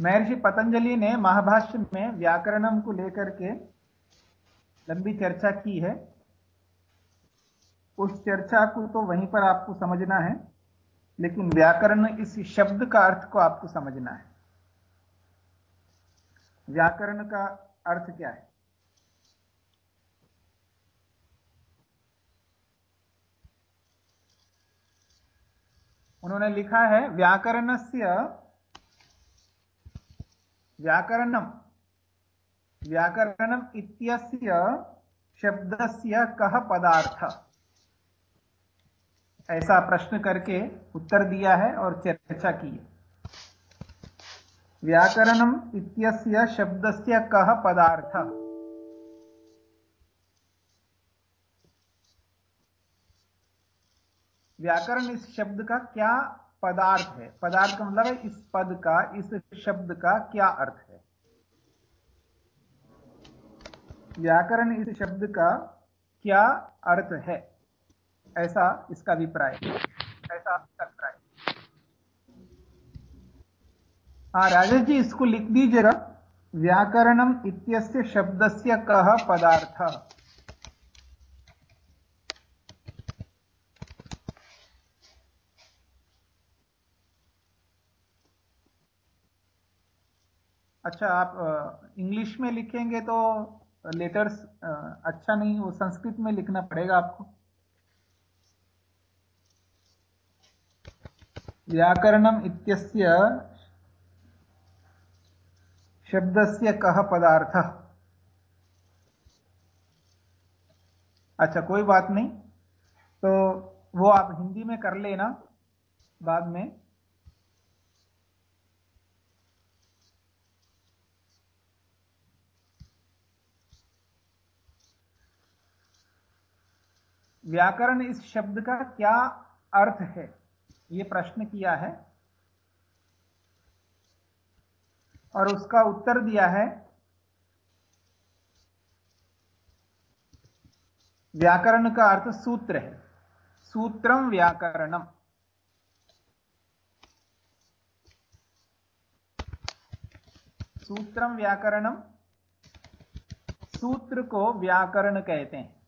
महर्षि पतंजलि ने महाभाष्य में व्याकरणम को लेकर के लंबी चर्चा की है। उस चर्चा को तो वहीं पर आपको समझना है, लेकिन व्याकरण इस शब्द का अर्थ को आपको समझना है। व्याकरण का अर्थ क्या है? उन्होंने लिखा है व्याकरण से व्याकरणम। व्याकरणम इत्यस्य शब्दस्य कह पदार्थ? ऐसा प्रश्न करके उत्तर दिया है और चर्चा की है। व्याकरणम इत्यस्य शब्दस्य कह पदार्थ? व्याकरण इस शब्द का क्या पदार्थ है। पदार्थ का मतलब है इस पद का, इस शब्द का क्या अर्थ है? व्याकरण इस शब्द का क्या अर्थ है? ऐसा इसका अभिप्राय ऐसा अभिप्राय हाँ। राजेश जी, इसको लिख दीजिएगा व्याकरणम इत्यस्य शब्दस्य कह पदार्थ। अच्छा आप इंग्लिश में लिखेंगे तो लेटर्स अच्छा नहीं, वो संस्कृत में लिखना पड़ेगा आपको। व्याकरणम इत्यस्य शब्दस्य कह पदार्थ। अच्छा कोई बात नहीं। तो वो आप हिंदी में कर लेना बाद में। व्याकरण इस शब्द का क्या अर्थ है? यह प्रश्न किया है। और उसका उत्तर दिया है, व्याकरण का अर्थ सूत्र है। सूत्रम व्याकरणम। सूत्रम व्याकरणम, सूत्र को व्याकरण कहते हैं।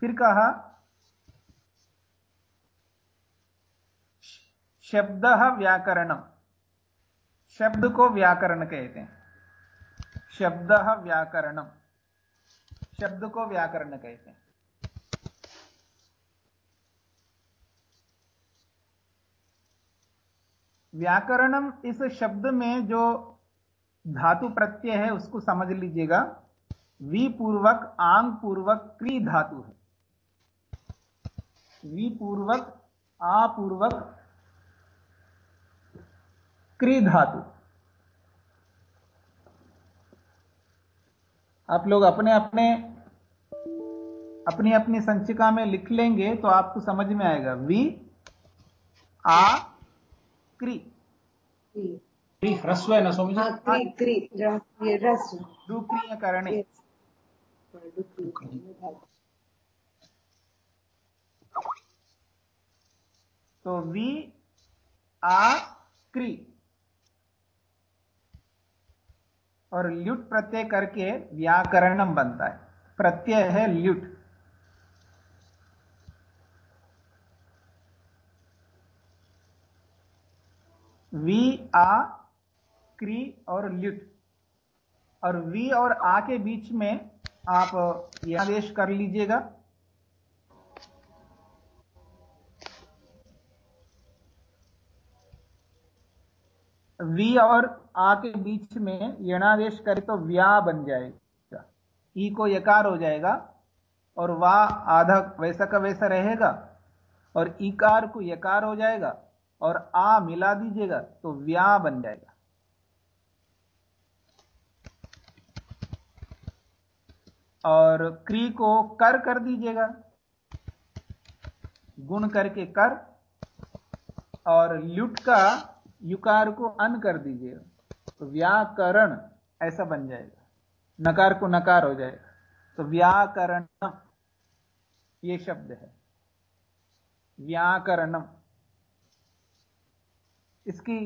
फिर कहा, शब्द व्याकरणम। शब्द को व्याकरण कहते हैं। शब्द व्याकरणम। शब्द को व्याकरण कहते हैं। व्याकरणम इस शब्द में जो धातु प्रत्यय है, उसको समझ लीजिएगा। वी पूर्वक आंग पूर्वक, क्री धातु है। विपूर्वक आपूर्वक क्री धातु आप लोग अपने अपने अपनी अपनी संचिका में लिख लेंगे तो आपको समझ में आएगा। वी आ क्री। ह्रस्व है ना स्वामी जी? क्री क्री ये रस्व डुक्रिय करणे तो वी आ क्री। और ल्युट प्रत्यय करके व्याकरणम बनता है। प्रत्यय है ल्युट। वी आ, क्री और ल्युट। और वी और आ के बीच में आप यह आदेश कर लीजिएगा। वी और आ के बीच में यणादेश करे तो व्या बन जाएगा। ई को यकार हो जाएगा और वा आधा वैसा का वैसा रहेगा और इकार को यकार हो जाएगा और आ मिला दीजिएगा तो व्या बन जाएगा। और क्री को कर कर दीजिएगा। गुण करके कर और ल्युट का युकार को अन कर दीजिएगा तो व्याकरण ऐसा बन जाएगा। नकार को नकार हो जाएगा। तो व्याकरण ये शब्द है। व्याकरणम। इसकी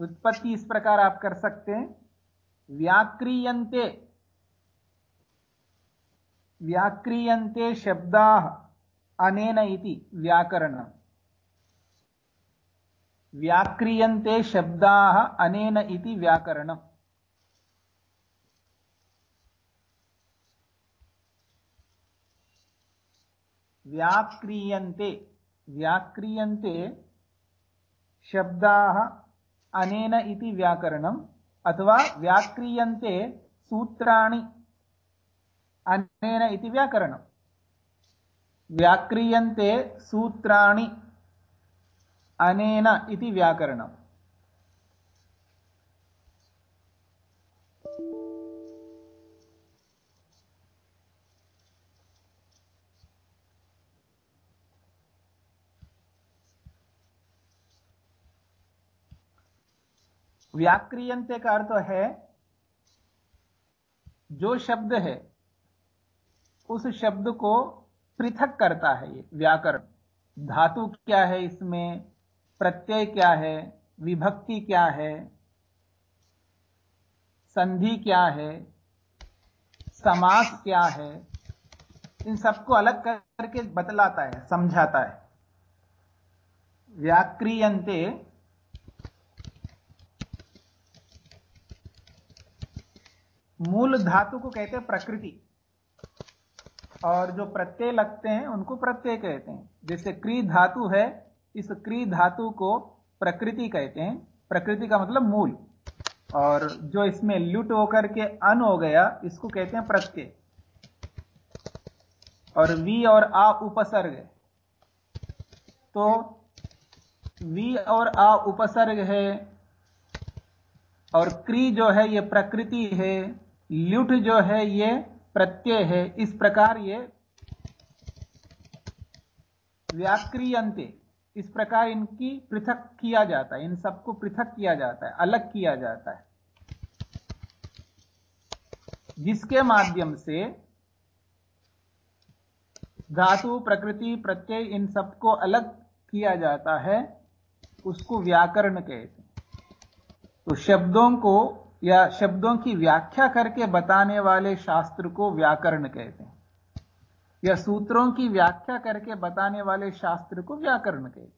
उत्पत्ति इस प्रकार आप कर सकते हैं। व्याक्रियंते व्याक्रियंते शब्दा अनेन इति व्याकरण व्याक्रियंते शब्दा अनेन इति व्याकरणम्। व्याक्रियन्ते व्याक्रियन्ते शब्दाः अनेन इति व्याकरणम्, अथवा व्याक्रियन्ते सूत्राणि अनेन इति व्याकरणम्। व्याक्रियन्ते सूत्राणि अनेन इति व्याकरणम्। व्याक्रियंते का अर्थ है, जो शब्द है, उस शब्द को पृथक करता है ये व्याकरण। धातु क्या है इसमें? प्रत्यय क्या है? विभक्ति क्या है? संधि क्या है? समास क्या है? इन सबको अलग करके बतलाता है, समझाता है। व्याक्रियंते मूल धातु को कहते हैं प्रकृति। और जो प्रत्यय लगते हैं, उनको प्रत्यय कहते हैं। जैसे क्री धातु है इस क्री धातु को प्रकृति कहते हैं। प्रकृति का मतलब मूल। और जो इसमें लुट होकर के अन हो गया, इसको कहते हैं प्रत्यय। और वी और आ उपसर्ग तो वी और आ उपसर्ग है, और क्री जो है ये प्रकृति है ल्युट जो है ये प्रत्यय है। इस प्रकार ये व्याक्रियंते इस प्रकार इनकी पृथक किया जाता है, इन सबको पृथक किया जाता है, अलग किया जाता है। जिसके माध्यम से धातु, प्रकृति, प्रत्यय, इन सबको अलग किया जाता है, उसको व्याकरण कहते हैं। तो शब्दों को या शब्दों की व्याख्या करके बताने वाले शास्त्र को व्याकरण कहते हैं। या सूत्रों की व्याख्या करके बताने वाले शास्त्र को व्याकरण कहते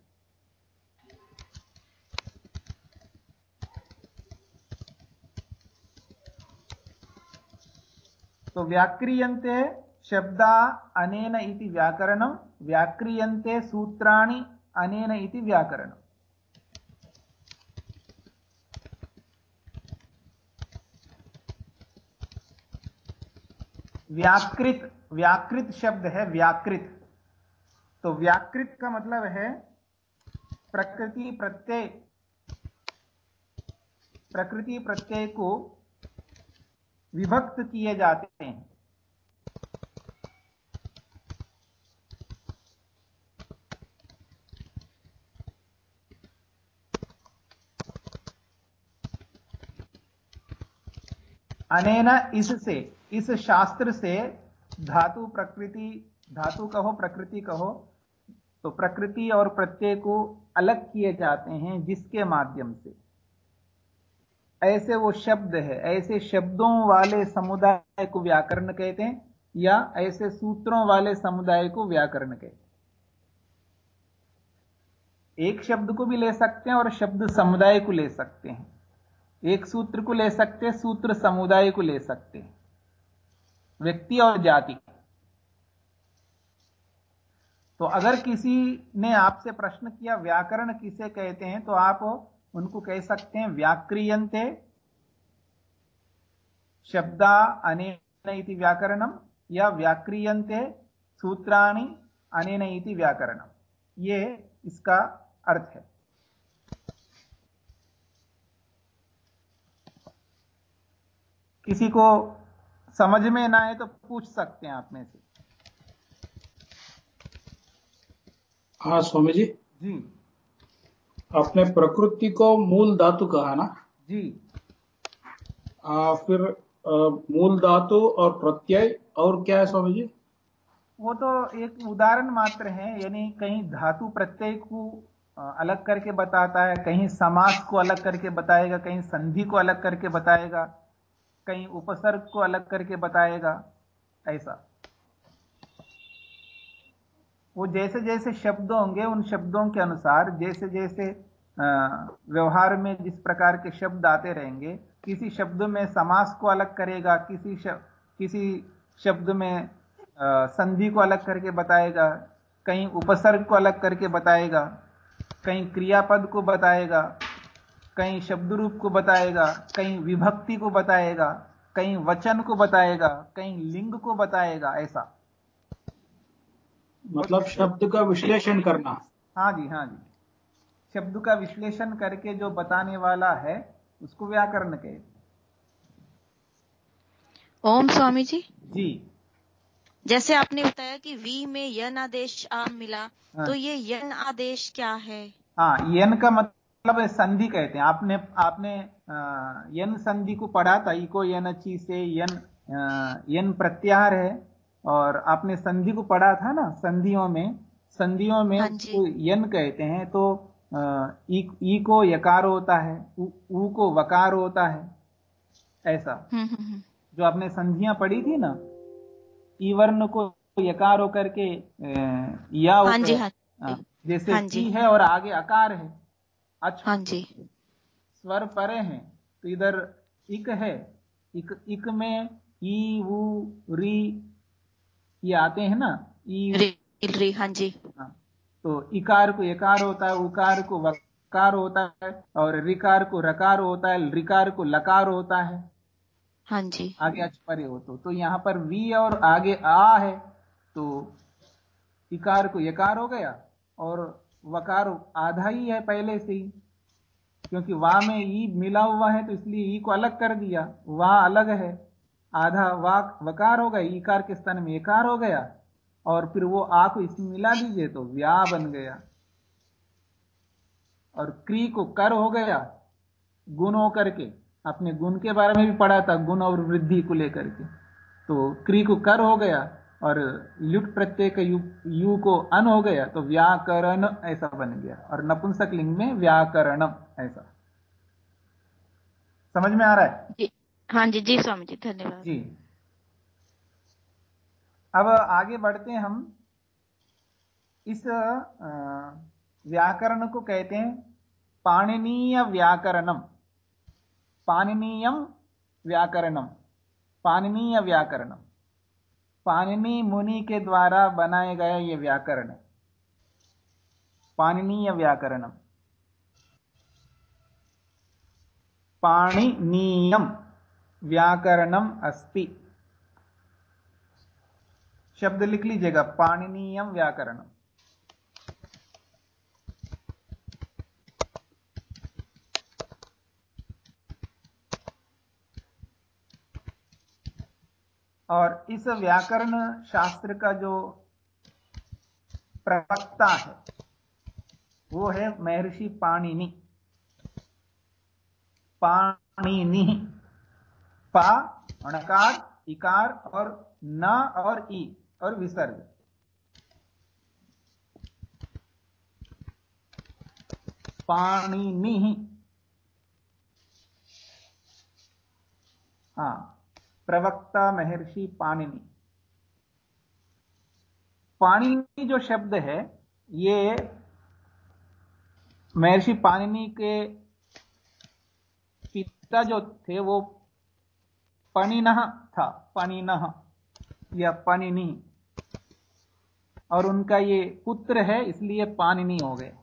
तो व्याक्रियंते शब्दा अनेन इति व्याकरणम व्याक्रियंते सूत्राणि अनेन इति व्याकरणम व्याकृत व्याकृत शब्द है व्याकृत। तो व्याकृत का मतलब है प्रकृति प्रत्यय। प्रकृति प्रत्यय को विभक्त किए जाते हैं। अनेना इससे इस शास्त्र से धातु प्रकृति, धातु कहो, प्रकृति कहो तो प्रकृति और प्रत्यय को अलग किए जाते हैं जिसके माध्यम से। ऐसे वो शब्द है, ऐसे शब्दों वाले समुदाय को व्याकरण कहते हैं, या ऐसे सूत्रों वाले समुदाय को व्याकरण कहते हैं। एक शब्द को भी ले सकते हैं और शब्द समुदाय को ले सकते हैं। एक सूत्र को ले सकते हैं, सूत्र समुदाय को ले सकते हैं। व्यक्ति और जाति। तो अगर किसी ने आपसे प्रश्न किया, व्याकरण किसे कहते हैं तो आप उनको कह सकते हैं व्याक्रियंते शब्दा अनेन व्याकरणम या व्याक्रियंते सूत्राणि अनेन इति व्याकरणम ये इसका अर्थ है। किसी को समझ में ना आए तो पूछ सकते हैं आप में से। हाँ स्वामी जी। जी आपने प्रकृति को मूल धातु कहा ना? जी। आ, फिर आ, मूल धातु और प्रत्यय और क्या है स्वामी जी वो तो एक उदाहरण मात्र है यानी कहीं धातु प्रत्यय को अलग करके बताता है कहीं समास को अलग करके बताएगा कहीं संधि को अलग करके बताएगा। कहीं उपसर्ग को अलग करके बताएगा, ऐसा। वो जैसे जैसे शब्द होंगे, उन शब्दों के अनुसार, जैसे जैसे व्यवहार में जिस प्रकार के शब्द आते रहेंगे, किसी शब्द में समास को अलग करेगा, किसी शब्द किसी शब्द में संधि को अलग करके बताएगा, कहीं उपसर्ग को अलग करके बताएगा, कहीं क्रियापद को बताएगा कहीं शब्द रूप को बताएगा कहीं विभक्ति को बताएगा कहीं वचन को बताएगा कहीं लिंग को बताएगा ऐसा। मतलब शब्द का विश्लेषण करना। हाँ जी हाँ जी। शब्द का विश्लेषण करके जो बताने वाला है उसको व्याकरण के। ओम स्वामी जी। जी। जैसे आपने बताया कि वी में यन आदेश आ मिला हाँ। तो ये यन आदेश क्या है? हाँ यन का मतलब संधि कहते हैं आपने आपने यन संधि को पढ़ा था इको यन ची से यन यन प्रत्याहार है और आपने संधि को पढ़ा था ना संधियों में संधियों में हाँ यन कहते हैं तो ई, ई को यकार होता है उ, ऊ को वकार होता है ऐसा हम्म, हम्म, हम्म। जो आपने संधियाँ पढ़ी थी ना ई वर्ण को यकार होकर के या हाँ जी, हाँ जी। जैसे हाँ जी। है और आगे अकार है अच्छा। हाँ जी। स्वर परे हैं तो इधर इक है इक इक में ई ऊ री ये आते हैं ना ई री, री हाँ जी। हाँ, तो इकार को यकार होता है उकार को वकार होता है और रिकार को रकार होता है रिकार को लकार होता है। हाँ जी। आगे अच परे हो तो तो यहाँ पर वी और आगे आ है तो इकार को यकार हो गया और वकार आधा ही है पहले से ही। क्योंकि वाह में ई मिला हुआ है तो इसलिए ई को अलग कर दिया। वाह अलग है। आधा वाक वकार हो गया, ईकार के स्थान में एकार हो गया, और फिर वो आ को इसमें मिला दीजिए तो व्या बन गया। और क्री को कर हो गया, गुण होकर के अपने गुण के बारे में भी पढ़ा था, गुण और वृद्धि को लेकर के। तो क्री को कर हो गया और युक्त प्रत्येक यु, यु को अन हो गया तो व्याकरण ऐसा बन गया। और नपुंसक लिंग में व्याकरणम ऐसा। समझ में आ रहा है? जी। हाँ जी जी स्वामी जी धन्यवाद। जी। अब आगे बढ़ते हैं हम। इस व्याकरण को कहते हैं पाणनीय व्याकरणम। पाणनीयम व्याकरणम। पाणनीय व्याकरणम। पाणनी मुनि के द्वारा बनाए गए ये व्याकरण है। पाणनीय व्याकरणम। पाणनीय व्याकरणम अस्ति। शब्द लिख लीजिएगा, पाणनीयम व्याकरणम। और इस व्याकरण शास्त्र का जो प्रवक्ता है, वो है महर्षि पाणिनि। पाणिनि, पा, अणकार, इकार और न और ई और विसर्ग। पाणिनि। हाँ। प्रवक्ता महर्षि पाणिनि। पाणिनि जो शब्द है, ये महर्षि पाणिनि के पिता जो थे, वो पणिन था, पणिन या पणिनी। और उनका ये पुत्र है, इसलिए पानिनी हो गए।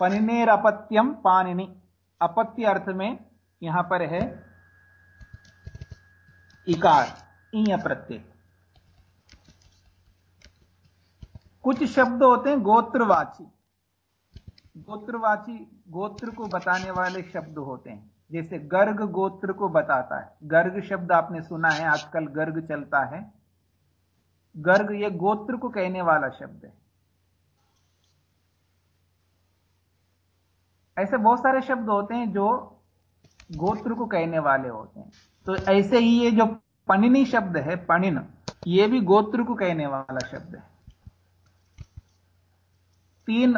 पनिनेर अपत्यम पानिनी अपत्य अर्थ में यहाँ पर है इकार ईय प्रत्यय कुछ शब्द होते हैं गोत्रवाची। गोत्रवाची गोत्र को बताने वाले शब्द होते हैं। जैसे गर्ग गोत्र को बताता है। गर्ग शब्द आपने सुना है, आजकल गर्ग चलता है। गर्ग यह गोत्र को कहने वाला शब्द है। ऐसे बहुत सारे शब्द होते हैं जो गोत्र को कहने वाले होते हैं। तो ऐसे ही ये जो पणिनी शब्द है, पणिन, ये भी गोत्र को कहने वाला शब्द है। तीन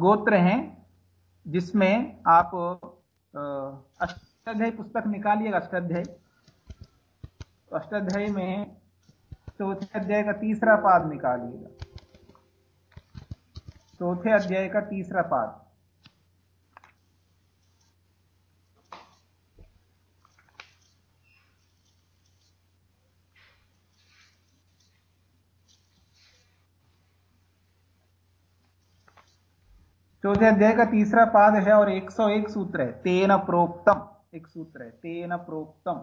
गोत्र हैं जिसमें आप अष्टाध्याय पुस्तक निकालिएगा, अष्टाध्याय। तो अष्टाध्याय में चौथे अध्याय का तीसरा पाद निकालिएगा। चौथे अध्याय का तीसरा पाद। चौथे अध्याय का तीसरा पाद है और 101 सूत्र है तेन प्रोक्तम एक सूत्र है तेन प्रोक्तम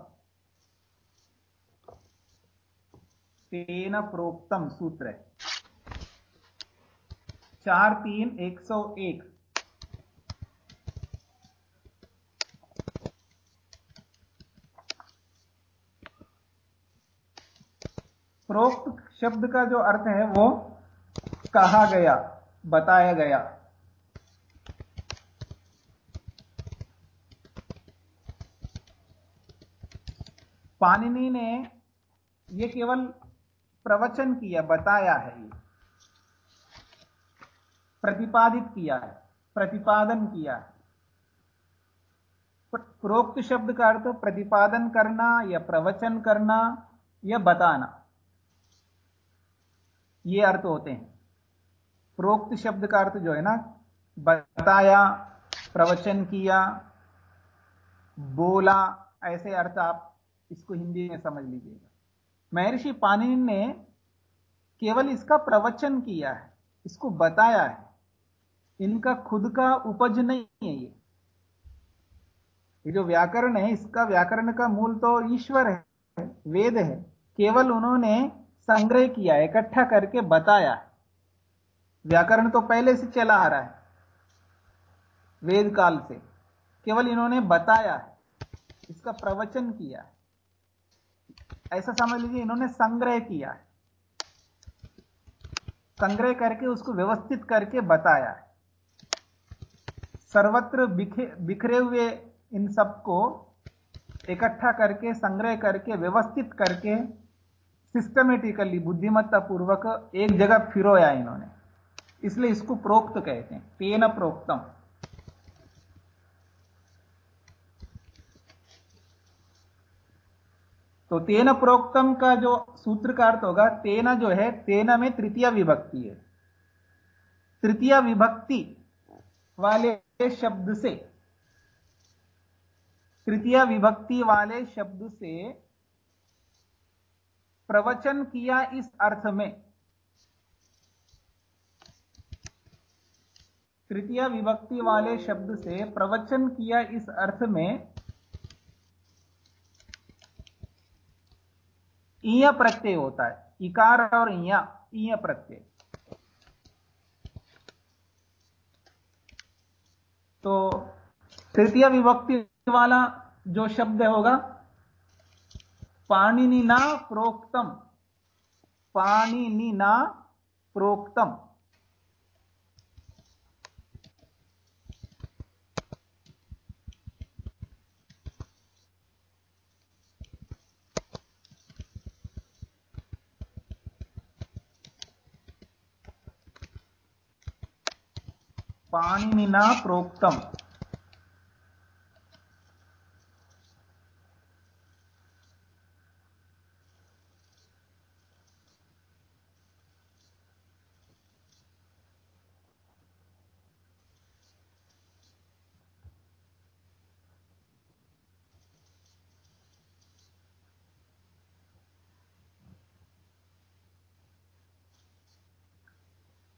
तेन प्रोक्तम सूत्र है चार तीन एक सौ एक प्रोक्त शब्द का जो अर्थ है वो कहा गया बताया गया पानिनी ने ये केवल प्रवचन किया, बताया है ये। प्रतिपादित किया है, प्रतिपादन किया है। प्रोक्त शब्द का अर्थ प्रतिपादन करना या प्रवचन करना या बताना, ये अर्थ होते हैं। प्रोक्त शब्द का अर्थ जो है ना, बताया, प्रवचन किया, बोला, ऐसे अर्थ आप इसको हिंदी में समझ लीजिएगा। महर्षि पाणिनि ने केवल इसका प्रवचन किया है, इसको बताया है। इनका खुद का उपज नहीं है ये। ये जो व्याकरण है, इसका व्याकरण का मूल तो ईश्वर है, वेद है। केवल उन्होंने संग्रह किया इकट्ठा करके बताया व्याकरण तो पहले से चला आ रहा है, वेद काल से। केवल इन्होंने बताया इसका प्रवचन किया ऐसा समझ लीजिए इन्होंने संग्रह किया है। संग्रह करके उसको व्यवस्थित करके बताया है। सर्वत्र बिखरे हुए इन सबको इकट्ठा करके, संग्रह करके, व्यवस्थित करके सिस्टमेटिकली बुद्धिमत्ता पूर्वक एक जगह फिरोया इन्होंने। इसलिए इसको प्रोक्त कहते हैं। तेन प्रोक्तम। तो तेन प्रोक्तम का जो सूत्र का अर्थ होगा, तेना जो है, तेना में तृतीय विभक्ति है। तृतीय विभक्ति वाले शब्द से, तृतीय विभक्ति वाले शब्द से प्रवचन किया इस अर्थ में। तृतीय विभक्ति वाले शब्द से प्रवचन किया इस अर्थ में ईय प्रत्यय होता है। इकार और ईय प्रत्यय। तो तृतीय विभक्ति वाला जो शब्द होगा, पाणिनिना प्रोक्तम। पाणिनिना प्रोक्तम। पाणिनिना प्रोक्तम।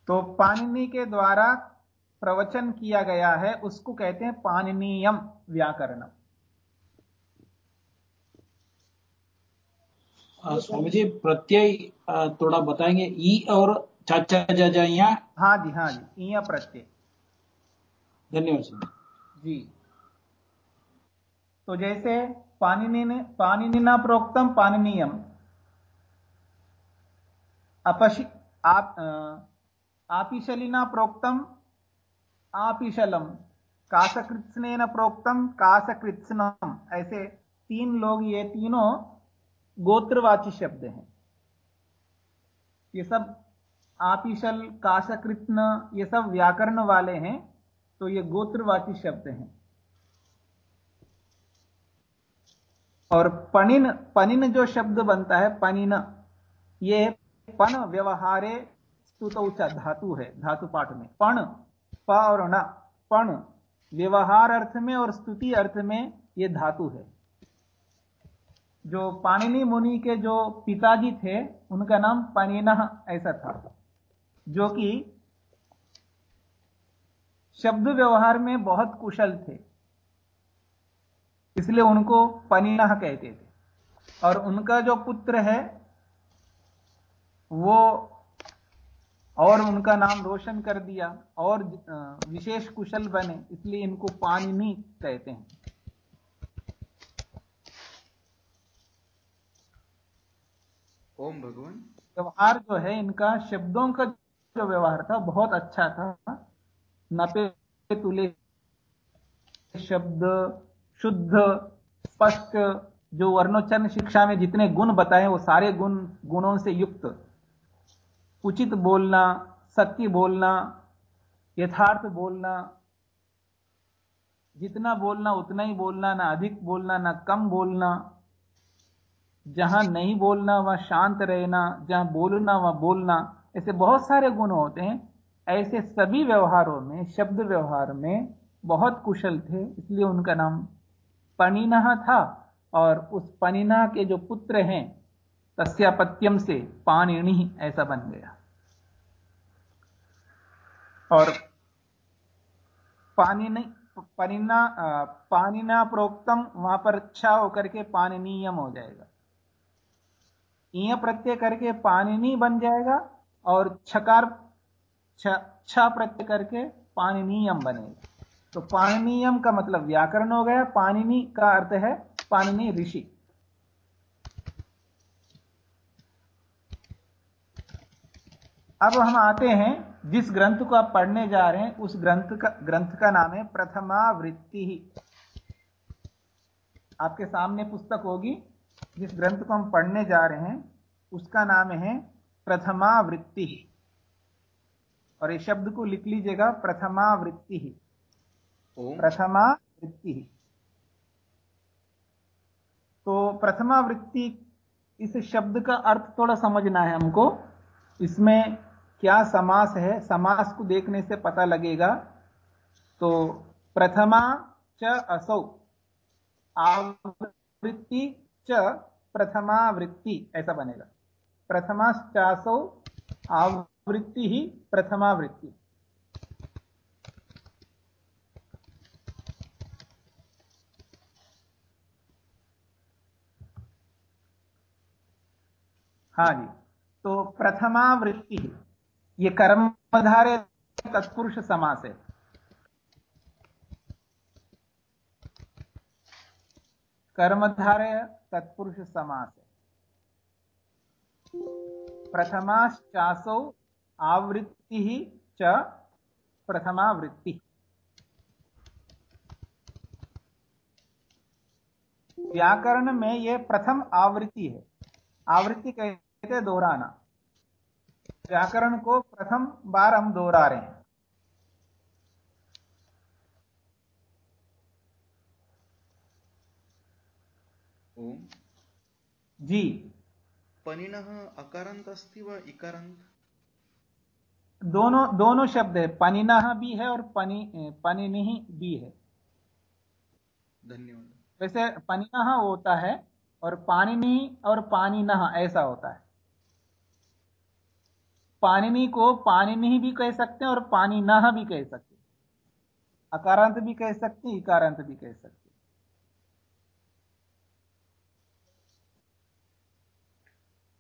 तो पाणिनि के द्वारा प्रवचन किया गया है उसको कहते हैं पाननीयम व्याकरणम। स्वामी जी प्रत्यय थोड़ा बताएँगे। ई और चाचा जाजा हाँ जी हाँ जी ईया प्रत्यय। धन्यवाद सर जी। तो जैसे पानिनी ने पानिनिना प्रोक्तम पाननीयम अपशि आप आपिशलिना प्रोक्तम आपिशलम। काशकृत्स्न प्रोक्तम काशकृत्स्नम ऐसे तीन लोग ये तीनों गोत्रवाची शब्द हैं। ये सब आपिशल काशकृत्न ये सब व्याकरण वाले हैं तो ये गोत्रवाची शब्द हैं। और पनिन पनिन जो शब्द बनता है पनिन ये पन व्यवहारे स्तुत धातु है, धातु पाठ में। पण प और न पण, व्यवहार अर्थ में और स्तुति अर्थ में यह धातु है। जो पाणिनि मुनि के जो पिताजी थे, उनका नाम पनिन ऐसा था, जो कि शब्द व्यवहार में बहुत कुशल थे, इसलिए उनको पनिना कहते थे। और उनका जो पुत्र है, वो और उनका नाम रोशन कर दिया और विशेष कुशल बने इसलिए इनको पानिनी कहते हैं। ओम भगवान। व्यवहार जो है इनका शब्दों का जो व्यवहार था बहुत अच्छा था। नपे तुले शब्द शुद्ध स्पष्ट जो वर्णोच्चरण शिक्षा में जितने गुण बताए वो सारे गुण गुणों से युक्त। उचित बोलना, सत्य बोलना, यथार्थ बोलना, जितना बोलना उतना ही बोलना, ना अधिक बोलना, ना कम बोलना। जहाँ नहीं बोलना, वह शांत रहना, जहाँ बोलना, वह बोलना। ऐसे बहुत सारे गुण होते हैं। ऐसे सभी व्यवहारों में, शब्द व्यवहार में बहुत कुशल थे, इसलिए उनका नाम पनिना था। और उस पनिना के जो पुत्र हैं तस्यापत्यम से पाणिणी ऐसा बन गया। और पानी नहीं परिना पानिना प्रोक्तम वहाँ पर अच्छा होकर के पानिनीयम हो जाएगा। ईय प्रत्यय करके पानिनी बन जाएगा और छकार, छ प्रत्यय करके पानिनीयम बनेगा। तो पानिनीयम का मतलब व्याकरण हो गया पानिनी का अर्थ है पानिनी ऋषि। अब हम आते हैं जिस ग्रंथ को आप पढ़ने जा रहे हैं उस ग्रंथ का ग्रंथ का नाम है प्रथमावृत्ति। ही आपके सामने पुस्तक होगी जिस ग्रंथ को हम पढ़ने जा रहे हैं उसका नाम है प्रथमा प्रथमावृत्ति। और ये शब्द को लिख लीजिएगा प्रथमावृत्ति। ही प्रथमावृत्ति। ही तो प्रथमावृत्ति इस शब्द का अर्थ थोड़ा समझना है हमको। इसमें क्या समास है? समास को देखने से पता लगेगा। तो प्रथमा च असौ, आवृत्ति च प्रथमावृत्ति, ऐसा बनेगा। प्रथमाश्चासौ, आवृत्ति ही प्रथमावृत्ति। हाँ जी तो प्रथमावृत्ति ये कर्मधारे तत्पुरुष समास है। कर्मधारे तत्पुरुष समास प्रथमाश्चासौ आवृत्ति च प्रथमावृत्ति। व्याकरण में यह प्रथम आवृत्ति है। आवृत्ति कहते दोहराना। व्याकरण को प्रथम बार हम दोहरा रहे हैं। ओम। जी। पनिन अकारांत अस्ति व इकारांत? दोनों दोनों शब्द है। पनिना भी है और पनी पनिनी भी है। धन्यवाद। वैसे पनिना होता है और पानिनी और पानिना ऐसा होता है। पानिनी को पानिनी भी कह सकते हैं और पानी न भी कह सकते अकारांत भी कह सकते हैं इकारांत भी कह सकते हैं।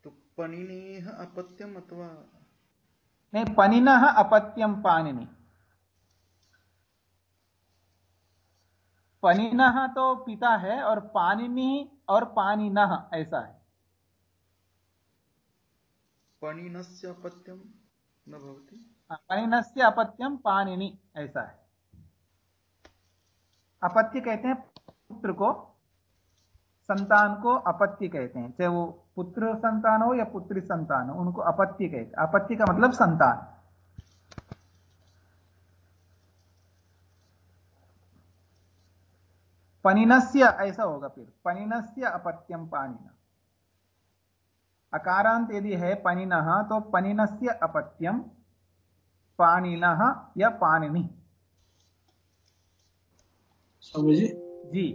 तो पनिनी अपत्यम अथवा नहीं पनिन अपत्यम पानिनी पनिन तो पिता है और पानिनी और पानी न ऐसा है। पणिनस्य अपत्यम न भवति? हाँ, पणिनस्य अपत्यम पाणिनि ऐसा है। अपत्य कहते हैं पुत्र को संतान को अपत्य कहते हैं। चाहे वो पुत्र संतान हो या पुत्री संतान हो उनको अपत्य कहते अपत्य का मतलब संतान। पनिनस्य ऐसा होगा फिर। पनिनस्य अपत्यम पाणिना। अकारांत यदि है पनिन तो पनिनस्य अपत्यम पाणिन या पाणिनि। स्वामी जी। जी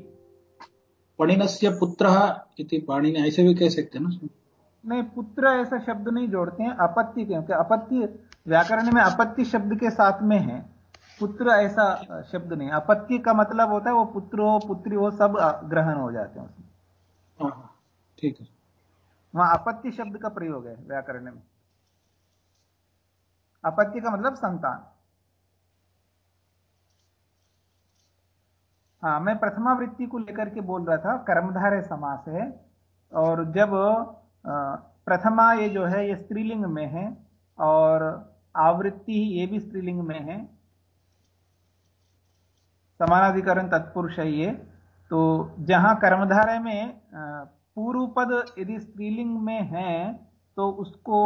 पणिनस्य पुत्र इति पाणिनि ऐसे भी कह सकते हैं ना? नहीं पुत्र ऐसा शब्द नहीं जोड़ते हैं अपत्य क्योंकि अपत्य व्याकरण में अपत्य शब्द के साथ में है। पुत्र ऐसा शब्द नहीं अपत्य का मतलब होता है वो पुत्र हो पुत्री हो सब ग्रहण हो जाते हैं उसमें। हाँ, हाँ, ठीक है। वहाँ अपत्य शब्द का प्रयोग है व्याकरण में। अपत्य का मतलब संतान। हाँ मैं प्रथमावृत्ति को लेकर के बोल रहा था, कर्मधारय समास है, और जब प्रथमा ये जो है, ये स्त्रीलिंग में है, और आवृत्ति ये भी स्त्रीलिंग में है, समानाधिकरण तत्पुरुष है ये तो जहाँ कर्मधारय में पूर्व पद यदि स्त्रीलिंग में है तो उसको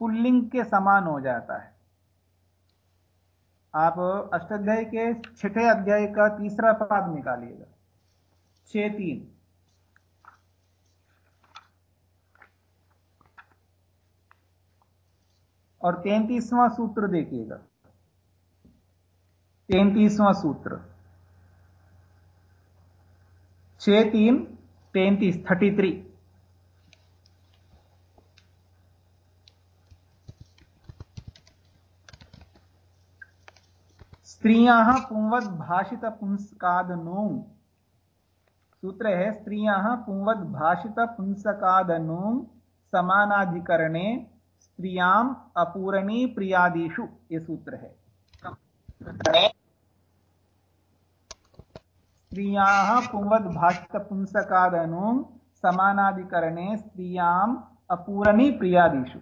पुल्लिंग के समान हो जाता है। आप अष्टाध्याय के छठे अध्याय का तीसरा पाद निकालिएगा। छ तीन। और तैंतीसवां सूत्र देखिएगा। तैंतीसवां सूत्र। छ तीन। तैंतीस थर्टी थ्री स्त्रियाः पुंवद्भाषितपुंस्कादनु। सूत्र है, स्त्रियाः पुंवद्भाषितपुंसकादनु समानाधिकरणे स्त्रियाम अपूरणी प्रियादिषु ये सूत्र है। स्त्रियाः पुंवद्भाषितपुंसकादनु समानाधिकरणे स्त्रियाम अपूरणी प्रियादिषु।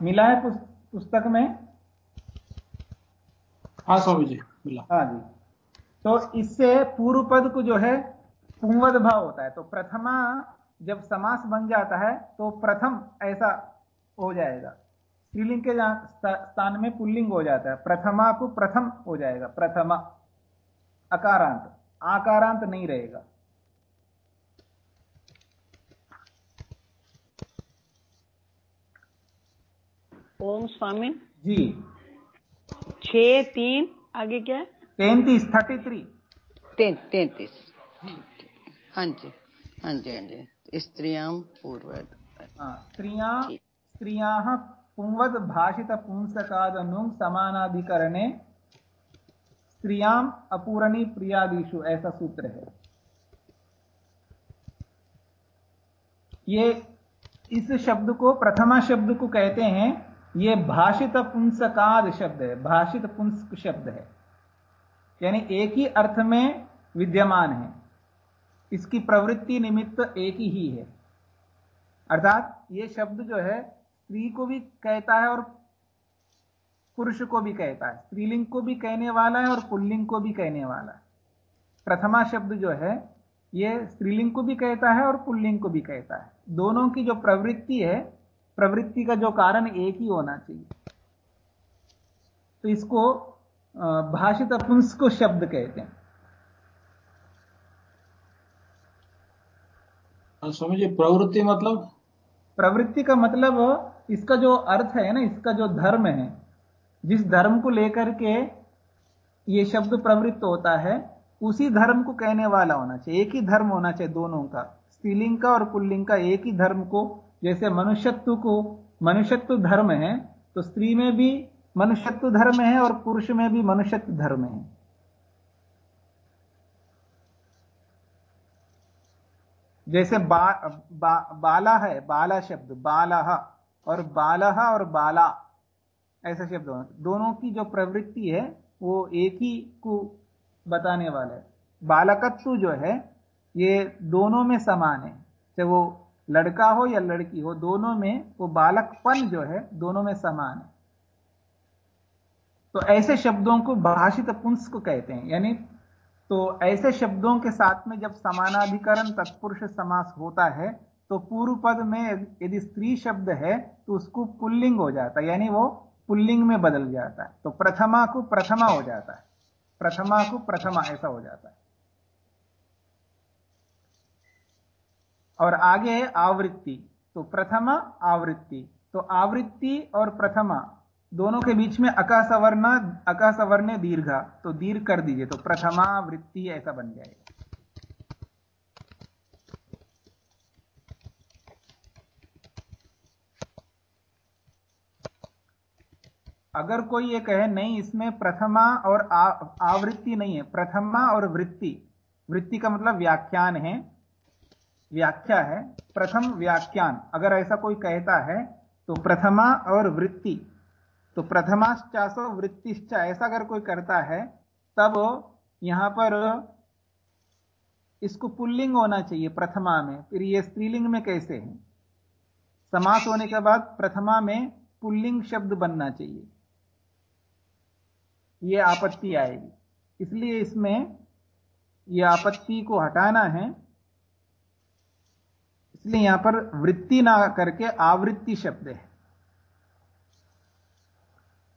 मिला है पुस्तक में? हाँ स्वामी जी मिला। हाँ जी। तो इससे पूर्व पद को जो है पुंवद भाव होता है। तो प्रथमा जब समास बन जाता है तो प्रथम ऐसा हो जाएगा। स्त्रीलिंग के स्थान में पुल्लिंग हो जाता है। प्रथमा को प्रथम हो जाएगा। प्रथमा। अकारांत। आकारांत नहीं रहेगा। ओम स्वामी। जी। छ तीन। आगे क्या है? तैतीस थर्टी थ्री। तैतीस। हाँ जी। हाँ जी हाँ जी। स्त्रियाँ पूर्व हाँ, स्त्रियाँ स्त्रियाः पुंवद भाषित पुंसकादनु समानाधिकरणे स्त्रियाम अपूरणी प्रियादिशु ऐसा सूत्र है। ये इस शब्द को, प्रथमा शब्द को कहते हैं, ये भाषित पुंसकाद शब्द है, भाषित पुंसक शब्द है। यानी एक ही अर्थ में विद्यमान है। इसकी प्रवृत्ति निमित्त एक ही है। अर्थात ये शब्द जो है स्त्री को भी कहता है और पुरुष को भी कहता है। स्त्रीलिंग को भी कहने वाला है और पुल्लिंग को भी कहने वाला है। प्रथमा शब्द जो है ये स्त्रीलिंग को भी कहता है और पुल्लिंग को भी कहता है। दोनों की जो प्रवृत्ति है प्रवृत्ति का जो कारण एक ही होना चाहिए। तो इसको भाषित अपुंस को शब्द कहते हैं स्वामी जी प्रवृत्ति मतलब? प्रवृत्ति का मतलब इसका जो अर्थ है ना इसका जो धर्म है जिस धर्म को लेकर के ये शब्द प्रवृत्त होता है उसी धर्म को कहने वाला होना चाहिए। एक ही धर्म होना चाहिए दोनों का। स्त्रीलिंग का और पुल्लिंग का एक ही धर्म को जैसे मनुष्यत्व को मनुष्यत्व धर्म है तो स्त्री में भी मनुष्यत्व धर्म है और पुरुष में भी मनुष्यत्व धर्म है। जैसे बा, बा, बाला है बाला शब्द बाला और बाला और बाला, ऐसा शब्द दोनों की जो प्रवृत्ति है, वो एक ही को बताने वाला है। बालकत्व जो है, ये दोनों में समान है। चाहे वो लड़का हो या लड़की हो, दोनों में वो बालकपन जो है, दोनों में समान है। तो ऐसे शब्दों को भाषित पुंस को कहते हैं। यानी तो ऐसे शब्दों के साथ में जब समानाधिकरण, तत्पुरुष समास होता है तो पूर्व पद में यदि स्त्री शब्द है तो उसको पुल्लिंग हो जाता है, यानी वो पुल्लिंग में बदल जाता है। तो प्रथमा को प्रथमा हो जाता है। प्रथमा को प्रथमा, ऐसा हो जाता है। और आगे है आवृत्ति। तो प्रथमा, आवृत्ति। तो आवृत्ति और प्रथमा, दोनों के बीच में अकासवर्ण अकासवर्ण दीर्घा तो दीर्घ कर दीजिए तो प्रथमा वृत्ति ऐसा बन जाएगा। अगर कोई ये कहे, नहीं, इसमें प्रथमा और आवृत्ति नहीं है। प्रथमा और वृत्ति। वृत्ति का मतलब व्याख्यान है। व्याख्या है। प्रथम व्याख्यान। अगर ऐसा कोई कहता है तो प्रथमा और वृत्ति। तो प्रथमाश्चासो वृत्तिश्च। ऐसा अगर कोई करता है, तब यहाँ पर इसको पुल्लिंग होना चाहिए प्रथमा में। फिर ये स्त्रीलिंग में कैसे है? समास होने के बाद प्रथमा में पुल्लिंग शब्द बनना चाहिए। ये आपत्ति आएगी। इसलिए इसमें यह आपत्ति को हटाना है। इसलिए यहाँ पर वृत्ति ना करके आवृत्ति शब्द है।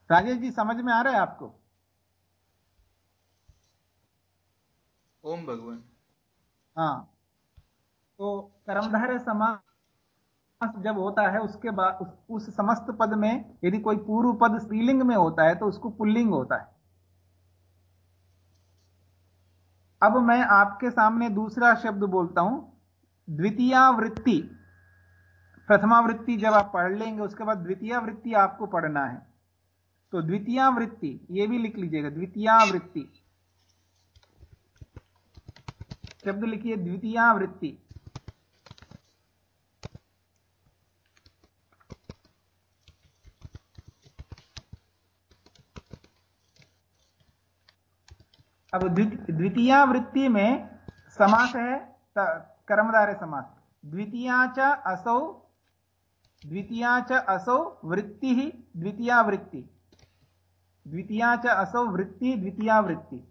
राजेश जी समझ में आ रहा है आपको? ओम भगवान। हाँ। तो कर्मधारय समास जब होता है उसके बाद उस, उस समस्त पद में यदि कोई पूर्व पद स्त्रीलिंग में होता है तो उसको पुल्लिंग होता है। अब मैं आपके सामने दूसरा शब्द बोलता हूँ द्वितीया वृत्ति प्रथमा वृत्ति जब आप पढ़ लेंगे, उसके बाद द्वितीय वृत्ति आपको पढ़ना है। तो द्वितीय वृत्ति ये भी लिख लीजिएगा द्वितीय वृत्ति शब्द लिखिए द्वितीय वृत्ति अब द्वितीय वृत्ति में समास है कर्मधारे समास। द्वितीया च असौ, द्वितीया च असौ वृत्ति ही द्वितीया वृत्ति द्वितीया च असौ वृत्ति द्वितीया वृत्ति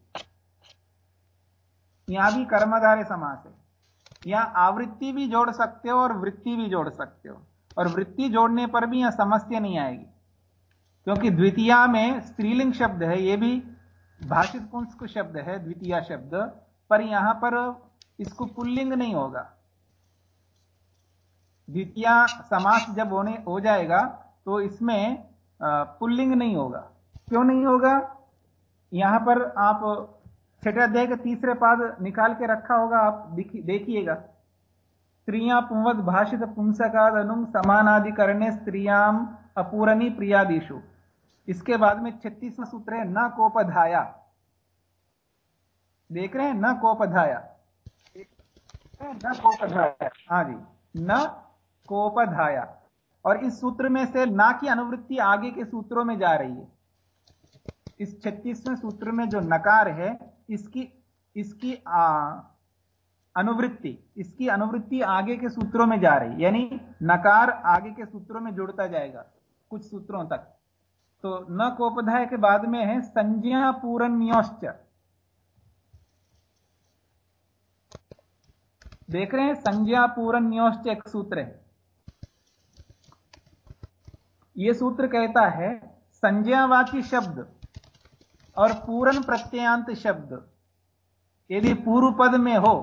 यहाँ भी कर्मधारे समास है। यहाँ आवृत्ति भी जोड़ सकते हो और वृत्ति भी जोड़ सकते हो। और वृत्ति जोड़ने पर भी यहाँ समस्या नहीं आएगी। क्योंकि द्वितीया में स्त्रीलिंग शब्द है यह भी भाषित पुंस्क शब्द है, द्वितीय शब्द, पर यहाँ पर इसको पुल्लिंग नहीं होगा। द्वितीय समास जब होने, हो जाएगा तो इसमें पुल्लिंग नहीं होगा। क्यों नहीं होगा? यहाँ पर आप छठाध्याय के तीसरे पाद निकाल के रखा होगा, आप देखिएगा। स्त्रियाँ पुंवद भाषित पुंसकाद अनुम समानाधिकरणे स्त्रियाम अपूरणी प्रियादिशु इसके बाद में छत्तीसवां सूत्र है, न कोपधाया। देख रहे हैं, न कोपधाया। न कोपधाया। हाँ जी, न कोपधाया। और इस सूत्र में से ना की अनुवृत्ति आगे के सूत्रों में जा रही है। इस छत्तीसवें सूत्र में जो नकार है, इसकी इसकी अनुवृत्ति इसकी अनुवृत्ति आगे के सूत्रों में जा रही यानी नकार आगे के सूत्रों में जुड़ता जाएगा, कुछ सूत्रों तक। तो न कोपधाय के बाद में है संज्ञा पूरण्योश्च देख रहे हैं संज्ञा पूरण्योश्च एक सूत्र है। यह सूत्र कहता है संज्ञावाची शब्द और पूरन प्रत्यांत शब्द। यदि पूर्व पद में हो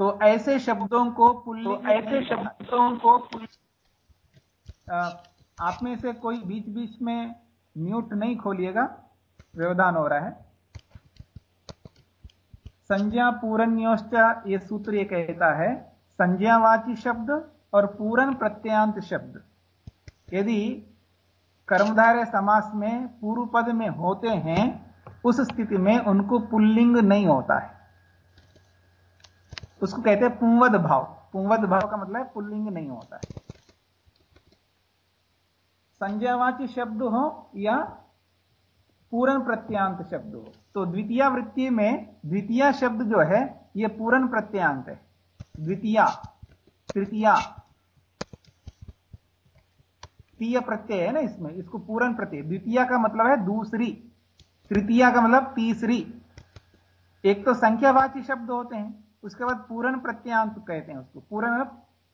तो ऐसे शब्दों को तो ऐसे शब्दों को आप में से कोई बीच बीच में म्यूट नहीं खोलिएगा, व्यवधान हो रहा है। संज्ञा पूरण्योश्च ये सूत्र ये कहता है, संज्ञावाची शब्द और पूरन प्रत्यांत शब्द। यदि कर्मधारय समास में पूर्व पद में होते हैं, उस स्थिति में उनको पुल्लिंग नहीं होता है। उसको कहते हैं पुंवद भाव। पुंवद भाव का मतलब पुल्लिंग नहीं होता है। संज्ञावाची शब्द हो या पूर्ण प्रत्यांत शब्द हो। तो द्वितीय वृत्ति में द्वितीय शब्द जो है यह पूर्ण प्रत्यांत है। द्वितीय, तृतीया, तीय प्रत्यय है ना इसमें, इसको पूर्ण प्रत्यय। द्वितीय का मतलब है दूसरी। तृतीय का मतलब तीसरी। एक तो संख्यावाची शब्द होते हैं, उसके बाद पूर्ण प्रत्यांत कहते हैं उसको। पूर्ण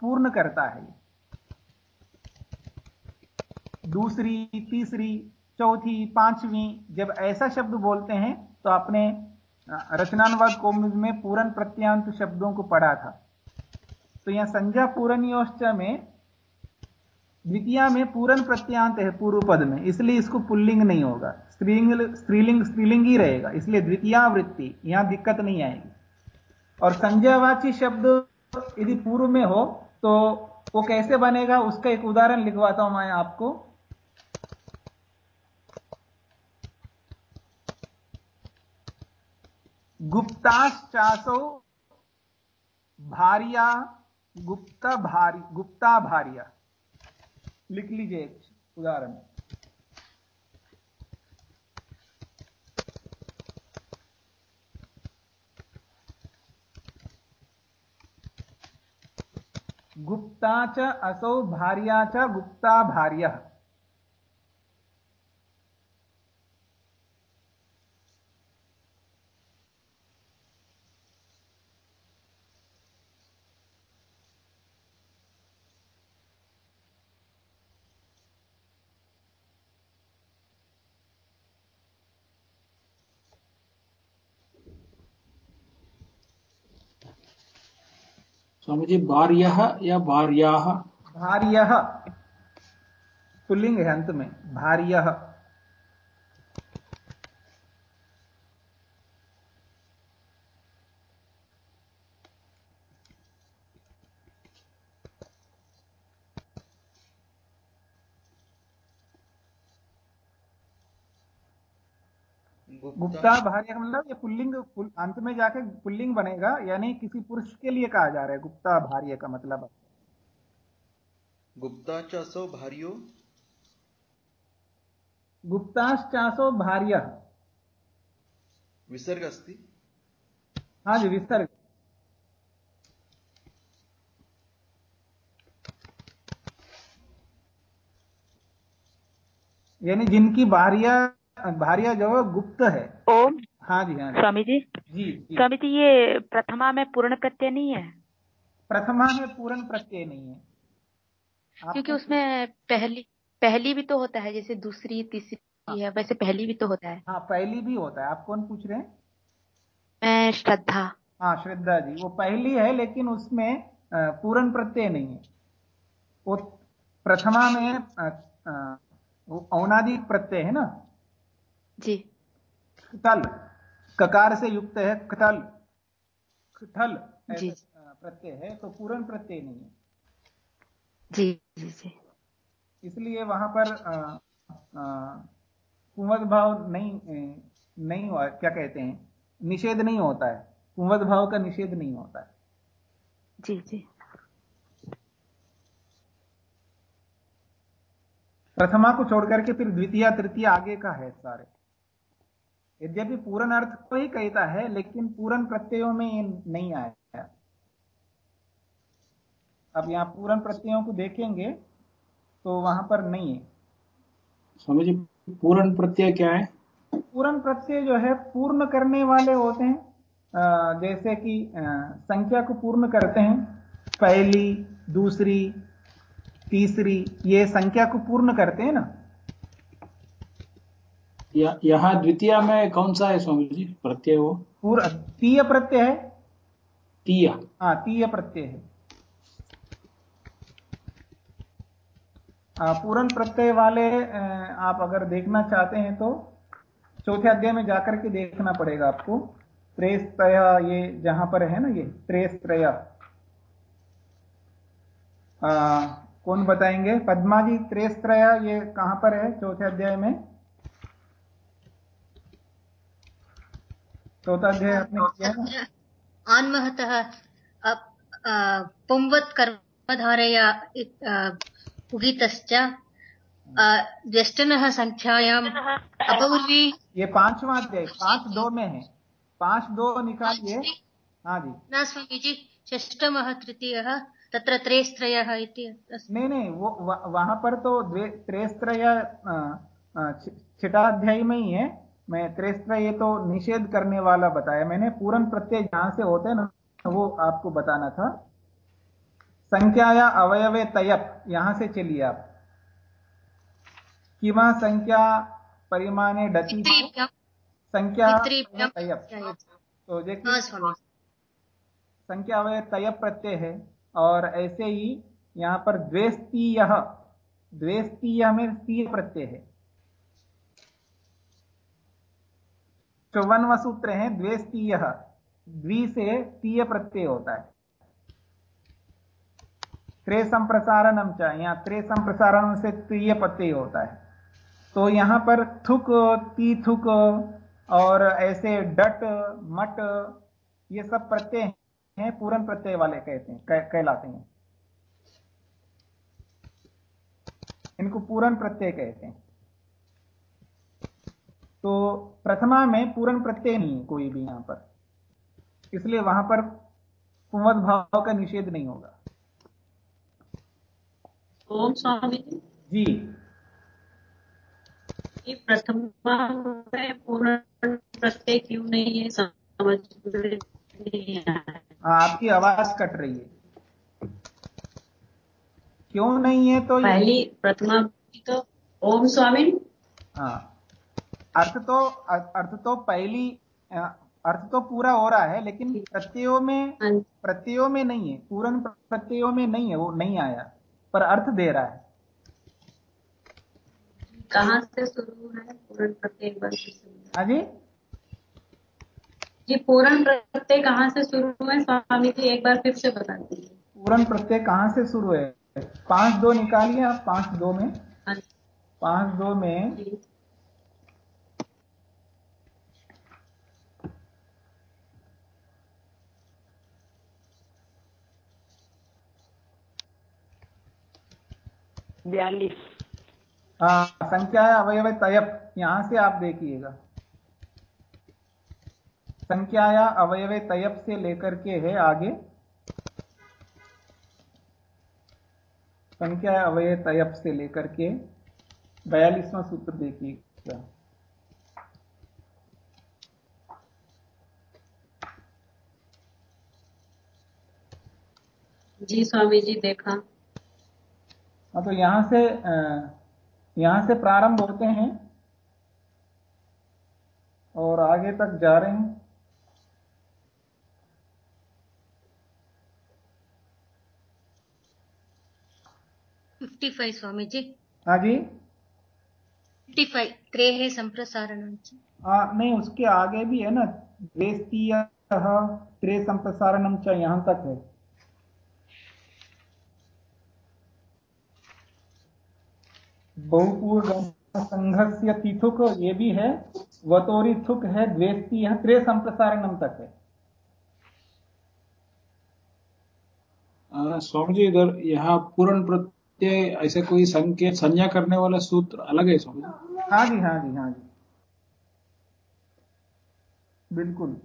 पूर्ण करता है दूसरी, तीसरी, चौथी, पांचवी, जब ऐसा शब्द बोलते हैं तो आपने रचनानुवाद कौमुद में पूर्ण प्रत्यांत शब्दों को पढ़ा था। तो यहाँ संज्ञा पूर्णयोश्च में, द्वितीया में पूर्ण प्रत्यांत है पूर्व पद में, इसलिए इसको पुल्लिंग नहीं होगा। स्त्रीलिंग स्त्रीलिंग स्त्रीलिंग ही रहेगा, इसलिए द्वितीया वृत्ति यहाँ दिक्कत नहीं आएगी। और संज्ञावाची शब्द यदि पूर्व में हो तो वो कैसे बनेगा, उसका एक उदाहरण लिखवाता हूँ मैं आपको। गुप्ताश्चासो भारिया, गुप्ता भारी गुप्ता भारिया। लिख लीजिए उदाहरण। गुप्ता च असौ भार्या च गुप्ता भार्यः। स्वामी जी भार्य या भार्या भार्य। पुल्लिंग है अंत में। भार्य। गुप्ता भार्य का मतलब ये पुल्लिंग पुल, अंत में जाके पुल्लिंग बनेगा यानी किसी पुरुष के लिए कहा जा रहा है गुप्ता भार्य का मतलब। गुप्ताचासो भार्यो? गुप्ताश्चासो भार्य। विसर्ग अस्ति? हाँ जी विसर्ग। यानी जिनकी भार्या भार्या जो है गुप्त है। ओम। हाँ जी हाँ स्वामी जी। जी जी। स्वामी जी ये प्रथमा में पूर्ण प्रत्यय नहीं है? प्रथमा में पूर्ण प्रत्यय नहीं है। क्योंकि उसमें पहली पहली भी तो होता है जैसे दूसरी तीसरी है। वैसे पहली भी तो होता है। हाँ पहली भी होता है। आप कौन पूछ रहे हैं? मैं श्रद्धा। हाँ श्रद्धा जी। वो पहली है लेकिन उसमें पूर्ण प्रत्यय नहीं है। वो प्रथमा में औनादिक प्रत्यय है ना? जी। तल ककार से युक्त है। ऐसा अ, प्रत्यय है तो पूर्ण प्रत्यय नहीं है। जी जी जी। इसलिए वहाँ पर कुंवद भाव नहीं नहीं हुआ क्या कहते हैं? निषेध नहीं होता है। कुंवद भाव का निषेध नहीं होता है। जी जी। प्रथमा को छोड़ करके फिर द्वितीय तृतीय आगे का है सारे। यद्यपि पूर्ण अर्थ को ही कहता है लेकिन पूर्ण प्रत्ययों में ये नहीं आया। अब यहाँ पूर्ण प्रत्ययों को देखेंगे तो वहाँ पर नहीं है। जी पूर्ण प्रत्यय क्या है? पूर्ण प्रत्यय जो है पूर्ण करने वाले होते हैं। जैसे कि संख्या को पूर्ण करते हैं पहली दूसरी तीसरी ये संख्या को पूर्ण करते हैं ना। यहाँ द्वितीय में कौन सा है स्वामी जी? प्रत्यय वो? पूर्ण तीय प्रत्यय है? तीय। हाँ तीय प्रत्यय है। हाँ, पूर्ण प्रत्यय वाले आप अगर देखना चाहते हैं तो चौथे अध्याय में जाकर के देखना पड़ेगा आपको। त्रेस्त्रय ये जहाँ पर है ना ये त्रेस्त्रय आ, कौन बताएँगे? पद्मा जी त्रेस्त्रय ये कहाँ पर है चौथे अध्याय में? चौथा अध्याय आपने किया है? ना आन्महतः अ, पुंवत् कर्मधारया उगितश्च अपौर्वी ये पांचवा अध्याय पाँच दो में है। पाँच दो निकालिए। हाँ जी। न स्वामीजी षष्टमः तृतीयः तत्र त्रेस्त्रयः नहीं नहीं वो वहाँ पर तो द्वे- त्रेस्त्रय छठा अध्याय में ही है। मैं त्रेस्त्र ये तो निषेध करने वाला बताया मैंने। पूरन प्रत्यय जहाँ से होते हैं ना वो आपको बताना था। संख्या या अवयवे तयप यहाँ से चलिए आप। किमा संख्या परिमाणे डती पितृभ्यं संख्या तयप। तो हाँ देखिए संख्या अवय तयप प्रत्यय है और ऐसे ही यहाँ पर द्वेस्तीय द्वेस्तीय में तीय प्रत्यय है। चौवनवा सूत्र है द्वे द्वेस्तीय। द्वि से तीय प्रत्यय होता है। त्रे संप्रसारणम च यहाँ त्रे संप्रसारण से तीय प्रत्यय होता है। तो यहाँ पर थुक ती थुक और ऐसे डट मट ये सब प्रत्यय हैं पूरन प्रत्यय वाले कहते हैं कह, कहलाते हैं। इनको पूरन प्रत्यय कहते हैं। तो प्रथमा में पूरन प्रत्यय नहीं है कोई भी यहाँ पर। इसलिए वहाँ पर कुंवत भाव का निषेध नहीं होगा। ओम स्वामी। जी। ये प्रथमा में पूर्ण प्रत्यय क्यों नहीं है? समझ नहीं हाँ, आपकी आवाज़ कट रही है। क्यों नहीं है तो पहली प्रथमा तो ओम स्वामी। हाँ। अर्थ तो अर्थ तो पहली अर्थ तो पूरा हो रहा है लेकिन प्रत्ययों में हाँ प्रत्ययों में नहीं है पूर्ण प्रत्ययों में नहीं है वो नहीं आया पर अर्थ दे रहा है। कहाँ से शुरू है पूर्ण प्रत्यय हाँ जी? जी पूर्ण प्रत्यय कहाँ से शुरू है? स्वामी जी एक बार फिर से बता दीजिए। पूर्ण प्रत्यय कहाँ से शुरू है? पाँच दो निकालिए आप पाँच दो में। हाँ पाँच दो में बयालीस। हाँ संख्या है अवयव तयप। यहाँ से आप देखिएगा। संख्या या अवयव तयप से लेकर के है आगे। संख्या या अवयव तयप से लेकर के बयालीसवां सूत्र देखिएगा। जी स्वामी जी देखा। हाँ तो यहाँ से यहाँ से प्रारंभ होते हैं और आगे तक जा रहे हैं। फिफ्टी फाइव स्वामी जी हाँ जी। फिफ्टी फाइव त्रेः हाँ नहीं उसके आगे भी है ना द्वेस्तीय त्रे संप्रसारणम च यहाँ तक है। बहुपूर्व संघर्ष तिथुक ये भी है वतोरी थुक है द्वेस्तीय त्रे संप्रसारणम तक है। स्वामी जी इधर यहाँ पूर्ण प्रत्यय ऐसे कोई संकेत संज्ञा करने वाला सूत्र अलग है स्वामी जी हाँ जी हाँ जी हाँ जी। बिल्कुल।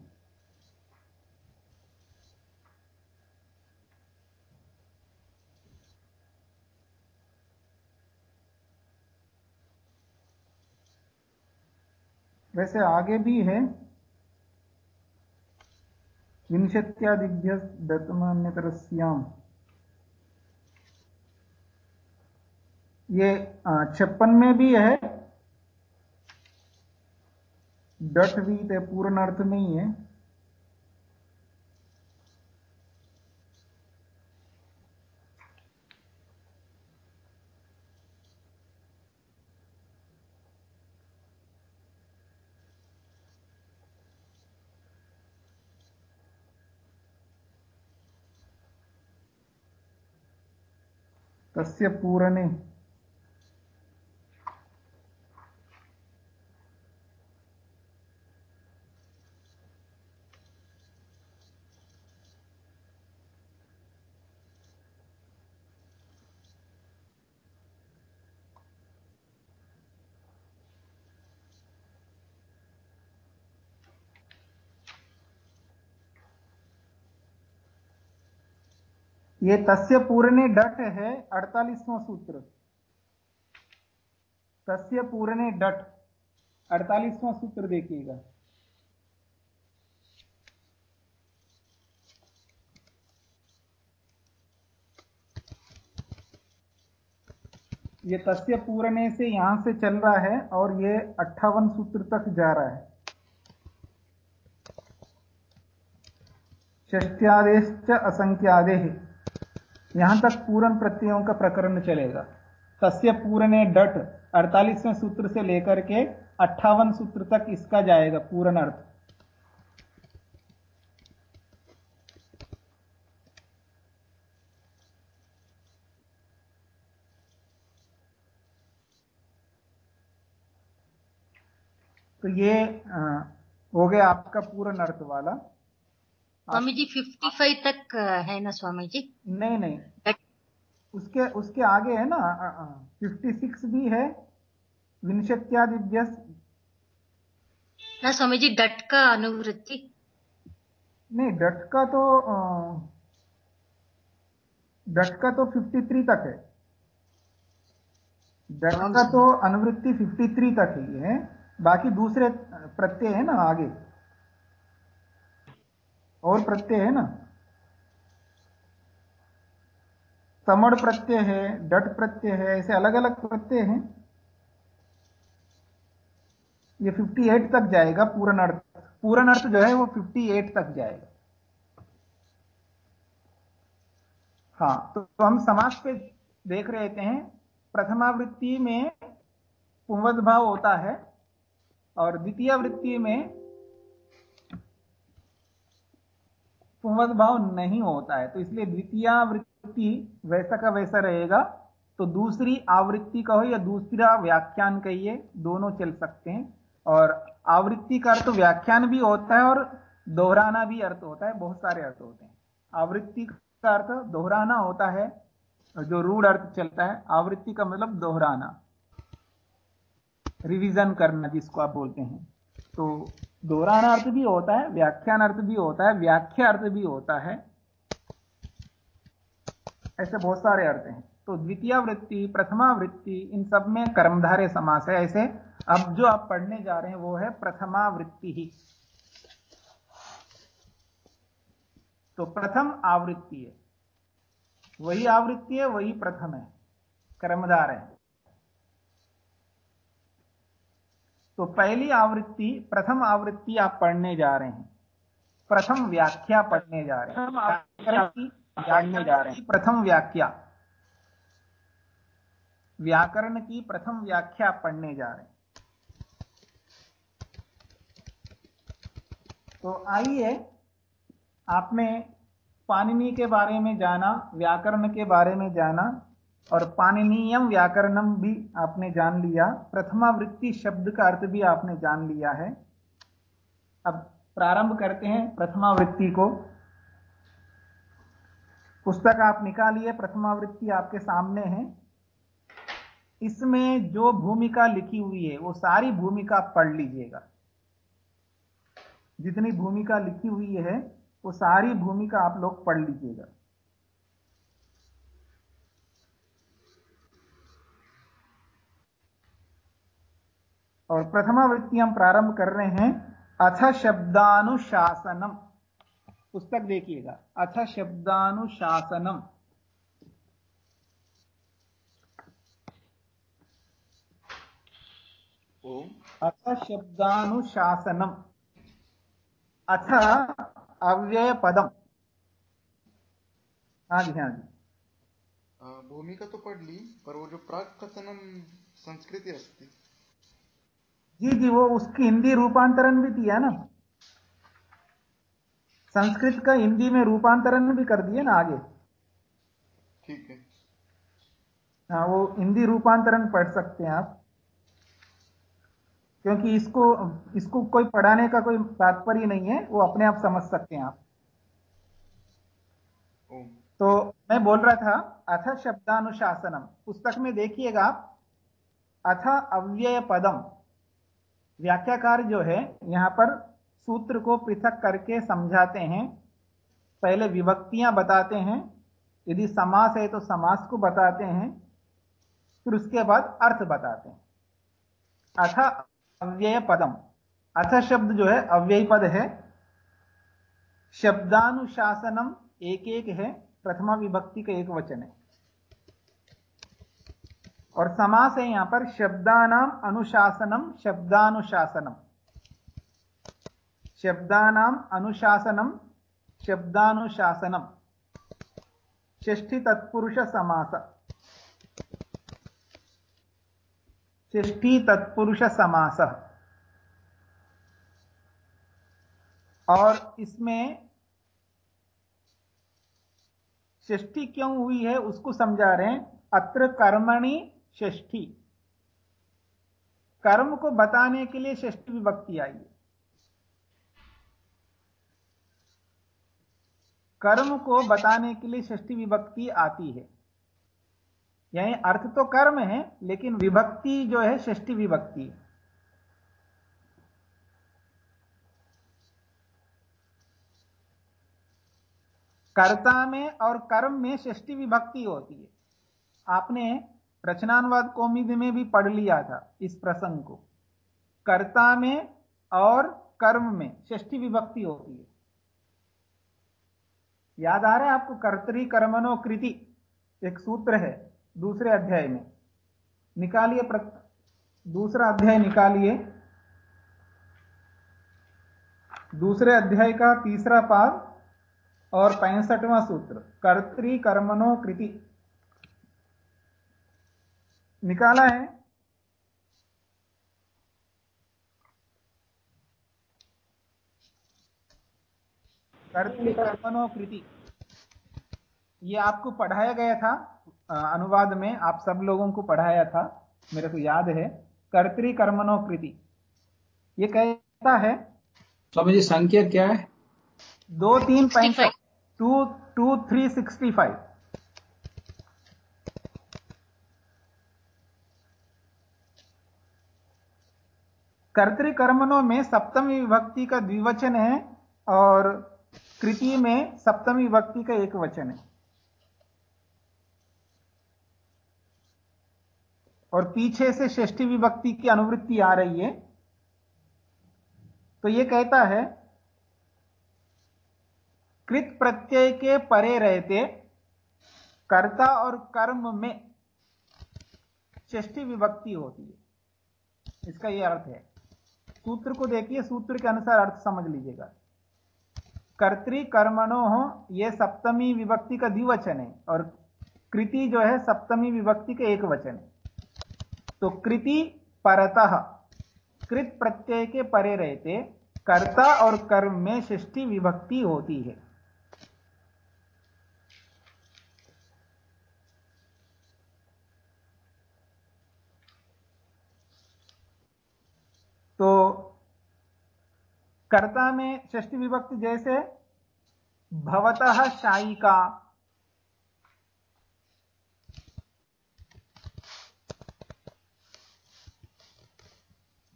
वैसे आगे भी है। विंशत्यादिभ्य दत्तमान्यतरस्याम। ये छप्पन में भी है। डट भी ते पूर्ण अर्थ नहीं है। तस्य पूरणे। ये तस्य पूरणे डट है, अड़तालीसवां सूत्र। तस्य पूरणे डट अड़तालीसवां सूत्र देखिएगा। ये तस्य पूरने से यहाँ से चल रहा है और ये अट्ठावन सूत्र तक जा रहा है। षष्ट्यादेश असंख्यादे। यहाँ तक पूर्ण प्रत्ययों का प्रकरण चलेगा। तस्य पूरने डट, अड़तालीसवें सूत्र से लेकर के अट्ठावन सूत्र तक इसका जाएगा पूर्ण अर्थ। तो ये हो गया आपका पूर्ण अर्थ वाला। स्वामी जी फिफ्टी फाइव तक है ना स्वामी जी नहीं। नहीं उसके उसके आगे है ना फिफ्टी सिक्स भी है विंशत्यादिभ्य ना स्वामी जी डट का अनुवृत्ति? नहीं डट का तो डट का तो 53 तक है। डट का तो अनुवृत्ति 53 तक ही है। बाकी दूसरे प्रत्यय है ना आगे। और प्रत्यय है ना? समड़ प्रत्यय है डट प्रत्यय है ऐसे अलग अलग प्रत्यय हैं। ये 58 तक जाएगा पूर्ण अर्थ। पूर्ण अर्थ जो है वो 58 तक जाएगा। हाँ तो, तो हम समाज पे देख रहे थे हैं प्रथमावृत्ति में पुंवद भाव होता है और द्वितीय वृत्ति में भाव नहीं होता है। तो इसलिए द्वितीय वृत्ति वैसा का वैसा रहेगा। तो दूसरी आवृत्ति कहो या दूसरा व्याख्यान कहिए, दोनों चल सकते हैं। और आवृत्ति का अर्थ व्याख्यान भी होता है और दोहराना भी अर्थ होता है, बहुत सारे अर्थ होते हैं। आवृत्ति का अर्थ दोहराना होता है जो रूढ़ अर्थ चलता है, आवृत्ति का मतलब दोहराना। रिवीजन करना जिसको आप बोलते हैं। तो दोहराना अर्थ भी होता है व्याख्यान अर्थ भी होता है व्याख्या अर्थ भी होता है। ऐसे बहुत सारे अर्थ हैं। तो द्वितीय वृत्ति प्रथमा वृत्ति इन सब में कर्मधारे समास है। ऐसे अब जो आप पढ़ने जा रहे हैं, वो है प्रथमा वृत्ति ही। तो प्रथम आवृत्ति है। वही आवृत्ति है, वही प्रथम है। कर्मधार है तो पहली आवृत्ति प्रथम आवृत्ति आप पढ़ने जा रहे हैं। प्रथम व्याख्या पढ़ने जा रहे हैं। व्याकरण की पढ़ने जा रहे हैं। प्रथम व्याख्या। व्याकरण की प्रथम व्याख्या पढ़ने जा रहे हैं। तो आइए आपने पाणिनि के बारे में जाना व्याकरण के बारे में जाना और पाणिनीयम व्याकरणम भी आपने जान लिया। प्रथमावृत्ति शब्द का अर्थ भी आपने जान लिया है। अब प्रारंभ करते हैं प्रथमावृत्ति को। पुस्तक आप निकालिए, प्रथमावृत्ति आपके सामने है। इसमें जो भूमिका लिखी हुई है, वो सारी भूमिका पढ़ लीजिएगा। जितनी भूमिका लिखी हुई है, वो सारी भूमिका आप लोग पढ़ लीजिएगा। और प्रथमावृत्ति हम प्रारंभ कर रहे हैं अथ शब्दानुशासनम। पुस्तक देखिएगा अथ शब्दानुशासनम। अथ शब्दानुशासनम। अथ अव्यय पदम हाँ जी हाँ जी। भूमिका तो पढ़ ली पर वो जो प्राक कथनम संस्कृति अस्ति जी जी वो उसकी हिंदी रूपांतरण भी दिया ना। संस्कृत का हिंदी में रूपांतरण भी कर दिया ना आगे। ठीक है। हाँ वो हिंदी रूपांतरण पढ़ सकते हैं आप। क्योंकि इसको इसको कोई पढ़ाने का कोई तात्पर्य नहीं है वो अपने आप समझ सकते हैं आप। तो मैं बोल रहा था अथ शब्दानुशासनम। पुस्तक में देखिएगा आप अथ अव्यय पदम व्याख्याकार जो है, यहाँ पर सूत्र को पृथक करके समझाते हैं। पहले विभक्तियाँ बताते हैं। यदि समास है तो समास को बताते हैं। फिर उसके बाद अर्थ बताते हैं। अथ अव्यय पदम। अथ शब्द जो है, अव्यय पद है। शब्दानुशासनम एक एक है। प्रथमा विभक्ति का एक वचन है। और समास है यहाँ पर शब्दानाम अनुशासनम, शब्दानुशासनम। शब्दानाम अनुशासनम, शब्दानुशासनम। षष्ठी तत्पुरुष समास। षष्ठी तत्पुरुष समास। और इसमें षष्ठी क्यों हुई है, उसको समझा रहे हैं। अत्र कर्मणि षष्ठी। कर्म को बताने के लिए षष्ठी विभक्ति आई है। कर्म को बताने के लिए षष्ठी विभक्ति आती है। यानी अर्थ तो कर्म है, लेकिन विभक्ति जो है षष्ठी विभक्ति कर्ता में और कर्म में षष्ठी विभक्ति होती है। आपने रचनानुवाद कोमिद में भी पढ़ लिया था इस प्रसंग को। कर्ता में और कर्म में षष्ठी विभक्ति होती है। याद आ रहा है आपको कर्तरी कर्मनो कृति? एक सूत्र है दूसरे अध्याय में। निकालिए दूसरा अध्याय निकालिए। दूसरे अध्याय का तीसरा पाद और पैंसठवां सूत्र, कर्तरी कर्मनो कृति। निकाला है। कर्तृकर्मणो कृति ये आपको पढ़ाया गया था अनुवाद में आप सब लोगों को पढ़ाया था मेरे को याद है। कर्तृकर्मणो कृति ये कहता है स्वामी जी संख्या क्या है? दो तीन पैंसठ two two three sixty five कर्तृकर्मणों में सप्तमी विभक्ति का द्विवचन है और कृति में सप्तमी विभक्ति का एक वचन है। और पीछे से षष्ठी विभक्ति की अनुवृत्ति आ रही है। तो यह कहता है, कृत प्रत्यय के परे रहते कर्ता और कर्म में षष्ठी विभक्ति होती है। इसका यह अर्थ है। सूत्र को देखिए, सूत्र के अनुसार अर्थ समझ लीजिएगा। कर्त्री कर्मणो हो यह सप्तमी विभक्ति का द्विवचन है, और कृति जो है सप्तमी विभक्ति का एक वचन है। तो कृति परत, कृत प्रत्यय के परे रहते, कर्ता और कर्म में सृष्टि विभक्ति होती है। तो कर्ता में षष्ठी विभक्ति जैसे भवतः शायिका।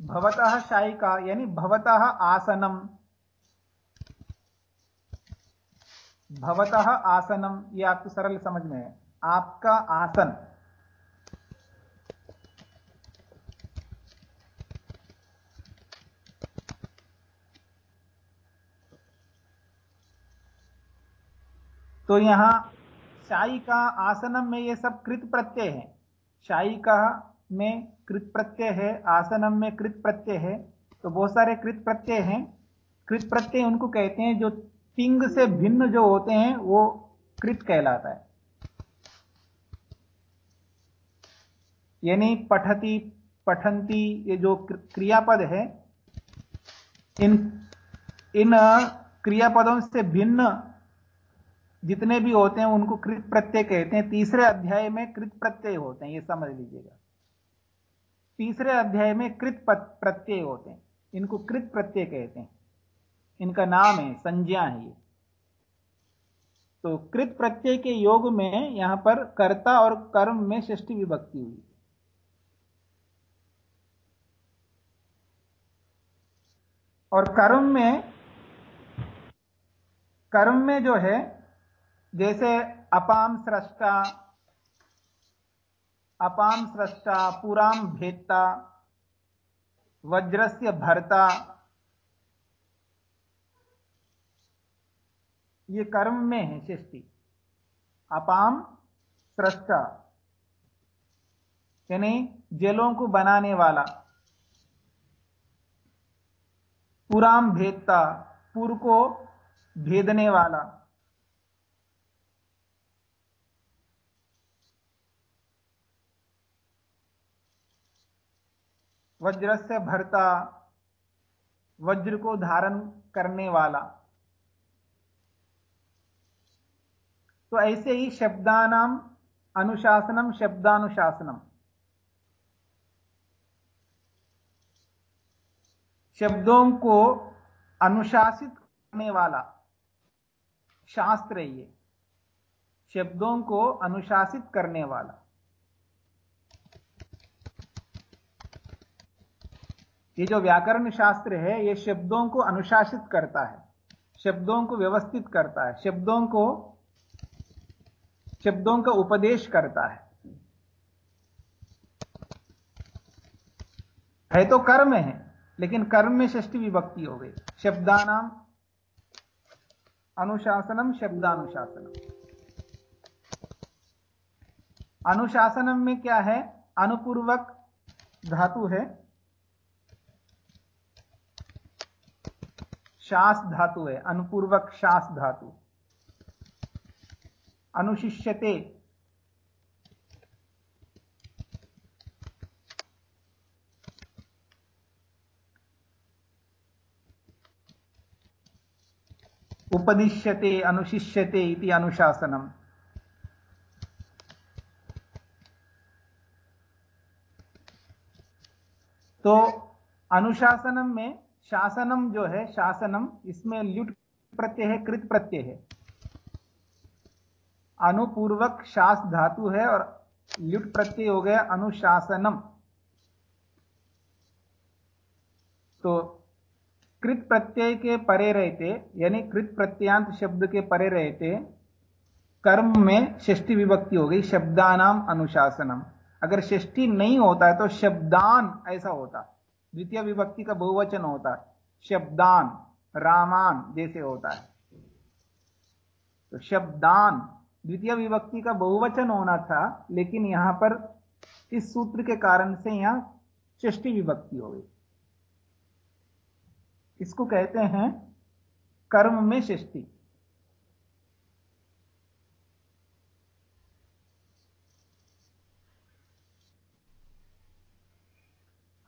भवतः शायिका, यानी भवतः आसनम। भवतः आसनम, ये आपको सरल समझ में है। आपका आसन। तो यहाँ शाही का आसनम में ये सब कृत प्रत्यय है। शाही का में कृत प्रत्यय है, आसनम में कृत प्रत्यय है तो बहुत सारे कृत प्रत्यय हैं। कृत प्रत्यय उनको कहते हैं, जो तिंग से भिन्न जो होते हैं, वो कृत कहलाता है। यानी पठती, पठंती ये जो क्रियापद है, इन इन क्रियापदों से भिन्न जितने भी होते हैं, उनको कृत प्रत्यय कहते हैं। तीसरे अध्याय में कृत प्रत्यय होते हैं, ये समझ लीजिएगा। तीसरे अध्याय में कृत प्रत्यय होते हैं। इनको कृत प्रत्यय कहते हैं। इनका नाम है, संज्ञा है ये। तो कृत प्रत्यय के योग में यहाँ पर कर्ता और कर्म में षष्ठी विभक्ति हुई। और कर्म में कर्म में जो है जैसे अपाम सृष्टा अपाम सृष्टा पुराम भेदता वज्रस्य भरता। ये कर्म में है षष्टि अपाम सृष्टा यानी जलों को बनाने वाला। पुराम भेदता पुर को भेदने वाला। वज्र से भरता, वज्र को धारण करने वाला। तो ऐसे ही शब्दानाम अनुशासनम, शब्दानुशासनम। शब्दों को अनुशासित करने वाला शास्त्र ये। शब्दों को अनुशासित करने वाला। ये जो व्याकरण शास्त्र है, ये शब्दों को अनुशासित करता है, शब्दों को व्यवस्थित करता है, शब्दों को, शब्दों का उपदेश करता है। है तो कर्म है, लेकिन कर्म में षष्टि विभक्ति हो गई। शब्दानाम अनुशासनम, शब्दानुशासनम। अनुशासनम में क्या है? अनुपूर्वक धातु है। शास धातु है अनुपूर्वक शास धातु। अनुशिष्यते। उपदिश्यते अनुशिष्यते इति अनुशासनम। तो अनुशासनम में शासनम जो है, शासनम, इसमें ल्युट प्रत्यय है, कृत प्रत्यय है। अनुपूर्वक शास धातु है और ल्युट प्रत्यय हो गया अनुशासनम। तो कृत प्रत्यय के परे रहते, यानी कृत प्रत्यांत शब्द के परे रहते, कर्म में षष्टि विभक्ति हो गई, शब्दानाम अनुशासनम। अगर षष्टि नहीं होता है तो शब्दान ऐसा होता। द्वितीय विभक्ति का बहुवचन होता है। शब्दान, रामान जैसे होता है। तो शब्दान, द्वितीय विभक्ति का बहुवचन होना था, लेकिन यहाँ पर इस सूत्र के कारण से यहाँ षष्टि विभक्ति हो गई। इसको कहते हैं कर्म में षष्टि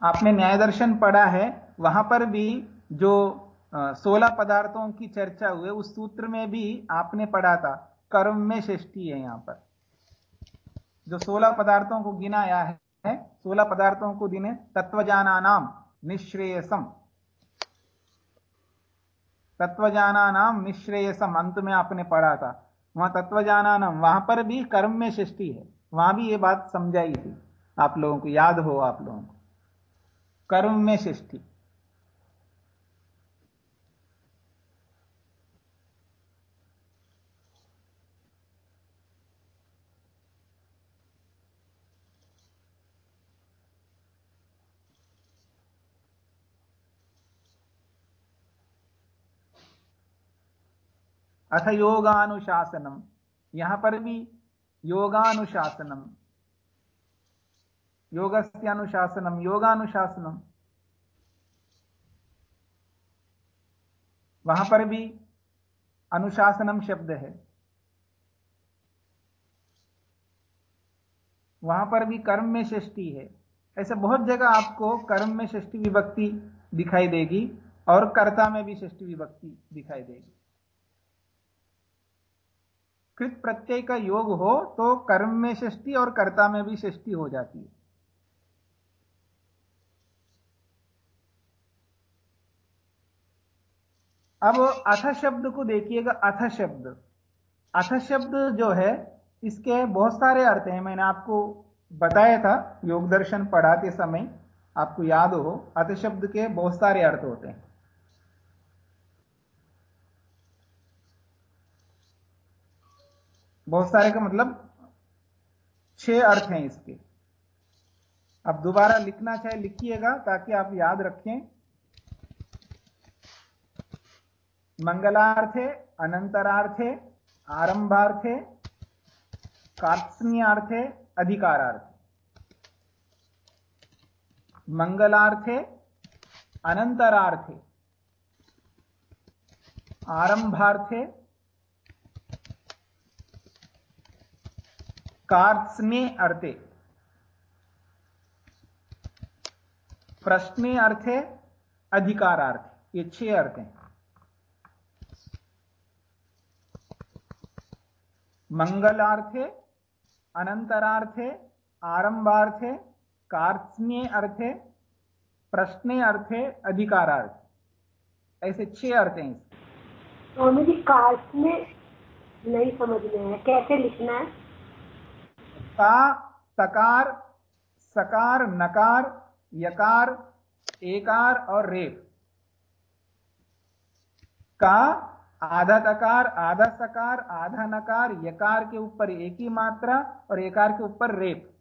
आपने न्याय दर्शन पढ़ा है, वहाँ पर भी जो सोलह पदार्थों की चर्चा हुई, उस सूत्र में भी आपने पढ़ा था, कर्म में षष्टि है यहाँ पर। जो सोलह पदार्थों को गिनाया है, सोलह पदार्थों को गिने तत्वजाना नाम निश्रेयसम। तत्वजाना नाम निश्रेयसम, अंत में आपने पढ़ा था। वहाँ तत्वजाना नाम वहाँ पर भी कर्म में सृष्टि है। वहाँ भी ये बात समझाई थी। आप लोगों को याद हो, आप लोगों को। कर्म में सृष्टि। अथ योगानुशासनम। यहाँ पर भी योगानुशासनम। योगस्यानुशासनम योगानुशासनम वहाँ पर भी अनुशासनम शब्द है। वहाँ पर भी कर्म में षष्टि है। ऐसे बहुत जगह आपको कर्म में षष्टि विभक्ति दिखाई देगी और कर्ता में भी षष्टि विभक्ति दिखाई देगी। कृत प्रत्यय का योग हो तो कर्म में षष्टि और कर्ता में भी षष्टि हो जाती है। अब अथ शब्द को देखिएगा, अथ शब्द। अथ शब्द जो है, इसके बहुत सारे अर्थ हैं। मैंने आपको बताया था, योग दर्शन पढ़ाते समय आपको याद हो, अथ शब्द के बहुत सारे अर्थ होते हैं। बहुत सारे का मतलब छह अर्थ हैं इसके। अब दोबारा लिखना चाहे, लिखिएगा ताकि आप याद रखें। मंगलार्थे, अनंतरार्थे, आरंभार्थे कार्त्स्न्यार्थे अधिकारार्थे। मंगलार्थे, अनंतरार्थे, आरंभार्थे कार्त्स्ने अर्थे प्रश्ने अर्थे अधिकारार्थे, ये छह अर्थ हैं। मंगलार्थे अनंतरार्थे आरंभार्थे कार्त्स्न्ये अर्थे प्रश्ने अर्थे अधिकारार्थ। ऐसे छह अर्थ हैं स्वामी जी कास्ट में नहीं समझ में है। कैसे लिखना है? का तकार सकार नकार यकार एकार और रेप। का आधा तकार आधा सकार आधा नकार यकार के ऊपर एक ही मात्रा और एकार के ऊपर रेप।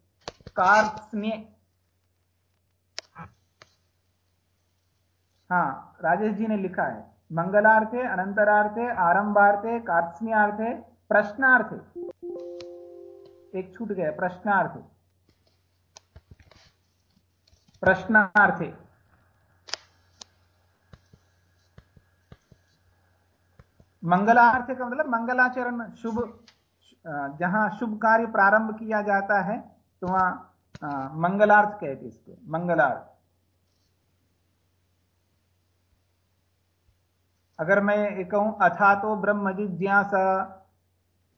कार स्ने हाँ राजेश जी ने लिखा है। मंगलार्थे, अनंतरार्थे, आरंभार्थे कार्त्स्न्यार्थे प्रश्नार्थे। एक छूट गया, प्रश्नार्थे। प्रश्नार्थे। मंगलार्थ का मतलब मंगलाचरण, शुभ जहाँ शुभ कार्य प्रारंभ किया जाता है तो वहाँ मंगलार्थ कहते इसको, मंगलार्थ। अगर मैं कहूँ अथा तो ब्रह्म जिज्ञासा,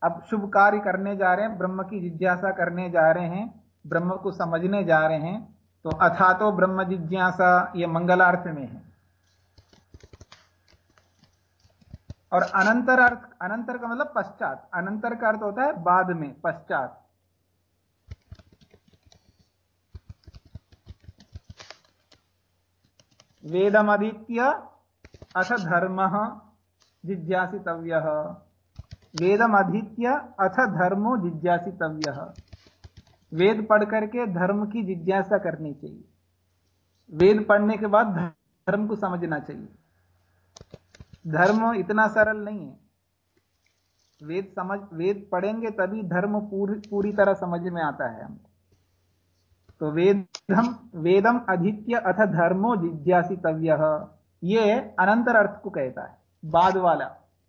अब शुभ कार्य करने जा रहे हैं, ब्रह्म की जिज्ञासा करने जा रहे हैं, ब्रह्म को समझने जा रहे हैं तो अथा तो ब्रह्म जिज्ञासा ये मंगलार्थ में है। और अनंतर अर्थ अनंतर का मतलब पश्चात। अनंतर का अर्थ होता है बाद में, पश्चात। वेदमदित्य अथ धर्म जिज्ञासितव्य। वेदमधीत्य अथ धर्मो जिज्ञासितव्य। वेद पढ़ करके धर्म की जिज्ञासा करनी चाहिए। वेद पढ़ने के बाद धर्म को समझना चाहिए। धर्म इतना सरल नहीं है। वेद समझ वेद पढ़ेंगे तभी धर्म पूरी पूरी तरह समझ में आता है तो वेदम वेदम अधित्य अथ धर्मो जिज्ञासितव्य। ये अनंतर अर्थ को कहता है। बाद वाला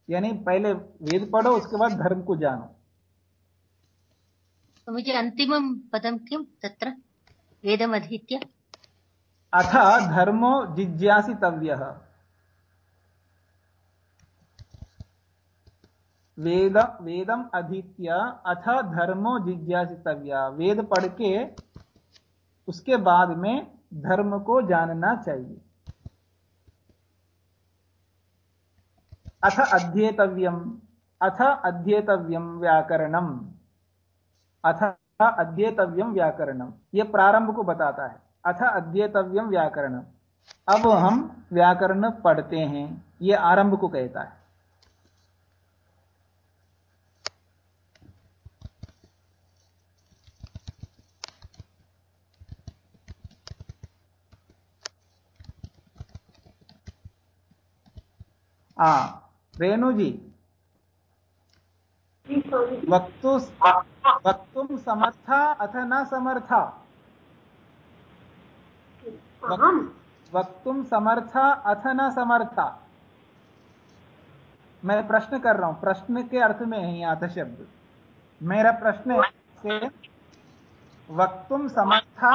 यानी पहले वेद पढ़ो उसके बाद धर्म को जानो। तो मुझे अंतिम पदम किं तत्र? वेदमधीत्य अथ धर्मो जिज्ञासितव्यः। वेद, वेदम अधीत्य, अथ धर्मो जिज्ञासितव्य। वेद पढ़ के उसके बाद में धर्म को जानना चाहिए। अथ अध्येतव्यम अथ अध्येतव्यम व्याकरणम। अथ अध्येतव्यम व्याकरणम। यह प्रारंभ को बताता है। अथ अध्येतव्यम व्याकरणम। अब हम व्याकरण पढ़ते हैं। यह आरंभ को कहता है। हाँ रेणु जी। वक्तु वक्तुम समर्था अथ न समर्था। वक्तुम समर्था अथ न समर्था। मैं प्रश्न कर रहा हूँ। प्रश्न के अर्थ में है यहाँ शब्द। मेरा प्रश्न है वक्तुम समर्था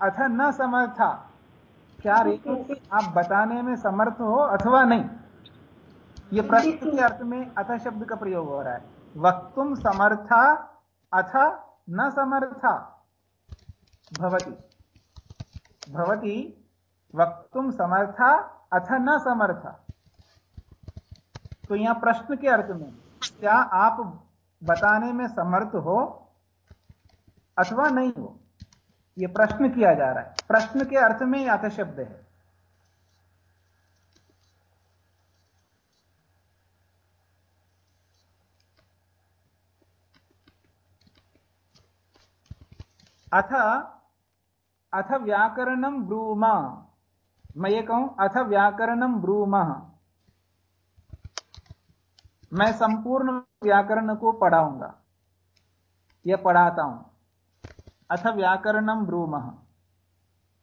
अथ न समर्था। क्या रेणु आप बताने में समर्थ हो अथवा नहीं? ये प्रश्न के अर्थ में अथ शब्द का प्रयोग हो रहा है। वक्तुम समर्था, अथ न समर्था भवती। भवती वक्तुम समर्था, अथ न समर्था। तो यहाँ प्रश्न के अर्थ में, क्या आप बताने में समर्थ हो अथवा नहीं हो? यह प्रश्न किया जा रहा है। प्रश्न के अर्थ में अथ शब्द है। अथ अथ व्याकरणम ब्रूम। मैं ये कहूँ, अथ व्याकरणम ब्रूम। मैं संपूर्ण व्याकरण को पढ़ाऊँगा। यह पढ़ाता हूँ। अथ व्याकरणम ब्रूम।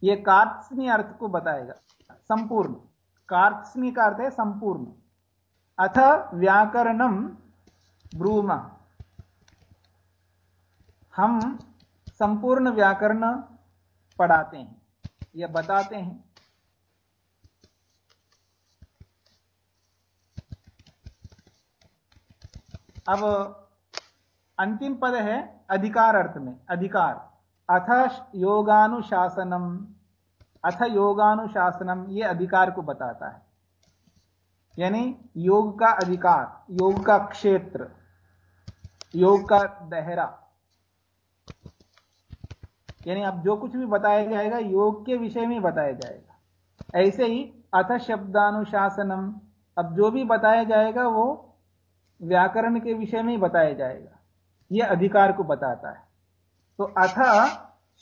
ये कार्त्स्नी अर्थ को बताएगा। संपूर्ण। कार्त्स्नी का अर्थ है संपूर्ण। अथ व्याकरणम ब्रूम। हम संपूर्ण व्याकरण पढ़ाते हैं, या बताते हैं। अब अंतिम पद है अधिकार अर्थ में, अधिकार। अथ योगानुशासनम अथ योगानुशासनम ये अधिकार को बताता है। यानी योग का अधिकार, योग का क्षेत्र, योग का दहरा। यानी अब जो कुछ भी बताया जाएगा, योग के विषय में बताया जाएगा। ऐसे ही अथ शब्दानुशासनम। अब जो भी बताया जाएगा, वो व्याकरण के विषय में बताया जाएगा। यह अधिकार को बताता है। तो अथ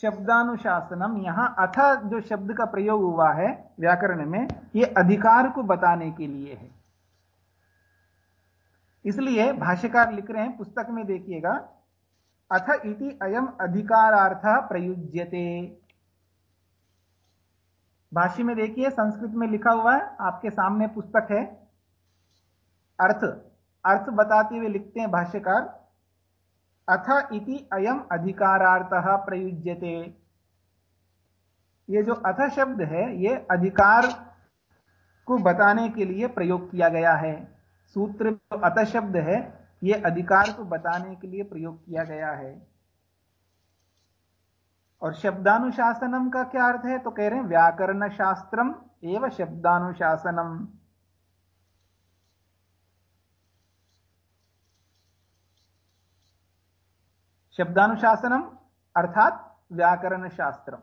शब्दानुशासनम, यहाँ अथ जो शब्द का प्रयोग हुआ है व्याकरण में यह अधिकार को बताने के लिए है। इसलिए भाष्यकार लिख रहे हैं, पुस्तक में देखिएगा। अथ इति अयम अधिकारार्थ प्रयुज्यते। भाष्य में देखिए, संस्कृत में लिखा हुआ है, आपके सामने पुस्तक है। अर्थ। अर्थ बताते हुए लिखते हैं भाष्यकार। अथ इति अयम अधिकारार्थ प्रयुज्यते। ये जो अथ शब्द है, ये अधिकार को बताने के लिए प्रयोग किया गया है। सूत्र अथ शब्द है ये अधिकार को बताने के लिए प्रयोग किया गया है। और शब्दानुशासनम का क्या अर्थ है? तो कह रहे हैं व्याकरण शास्त्रम एवं शब्दानुशासनम। शब्दानुशासनम अर्थात व्याकरण शास्त्र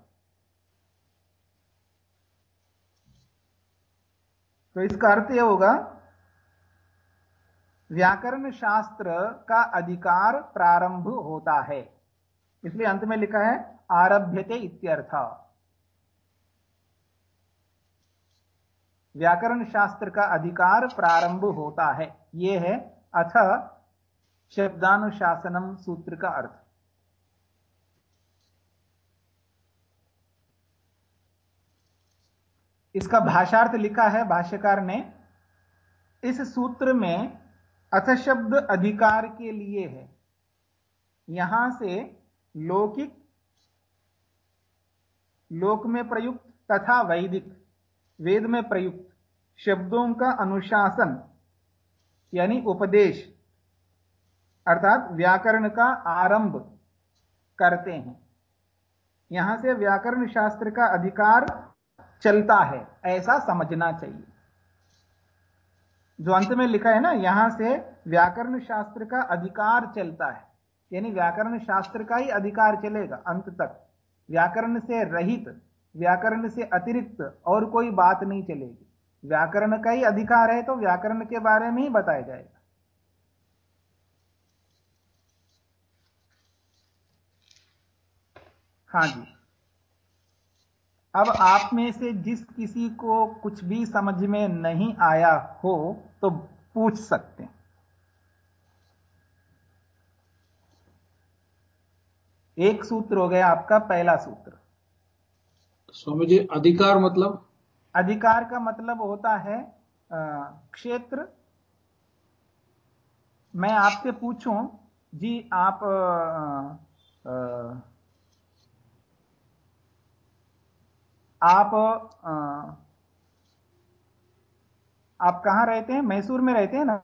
तो इसका अर्थ यह होगा व्याकरण शास्त्र का अधिकार प्रारंभ होता है। इसलिए अंत में लिखा है, आरभ्यते इत्यर्थ। व्याकरण शास्त्र का अधिकार प्रारंभ होता है। यह है अथ शब्दानुशासनम सूत्र का अर्थ। इसका भाषार्थ लिखा है भाष्यकार ने। इस सूत्र में अथ शब्द अधिकार के लिए है। यहाँ से लौकिक, लोक में प्रयुक्त तथा वैदिक, वेद में प्रयुक्त शब्दों का अनुशासन, यानी उपदेश, अर्थात व्याकरण का आरंभ करते हैं। यहाँ से व्याकरण शास्त्र का अधिकार चलता है, ऐसा समझना चाहिए। जो अंत में लिखा है ना, यहाँ से व्याकरण शास्त्र का अधिकार चलता है। यानी व्याकरण शास्त्र का ही अधिकार चलेगा अंत तक। व्याकरण से रहित, व्याकरण से अतिरिक्त और कोई बात नहीं चलेगी। व्याकरण का ही अधिकार है तो व्याकरण के बारे में ही बताया जाएगा। हाँ जी। अब आप में से जिस किसी को कुछ भी समझ में नहीं आया हो तो पूछ सकते हैं। एक सूत्र हो गया आपका पहला सूत्र। स्वामी जी अधिकार मतलब? अधिकार का मतलब होता है क्षेत्र। मैं आपसे पूछूँ जी आप आ, आ, आप आ, आप कहाँ रहते हैं? मैसूर में रहते हैं ना?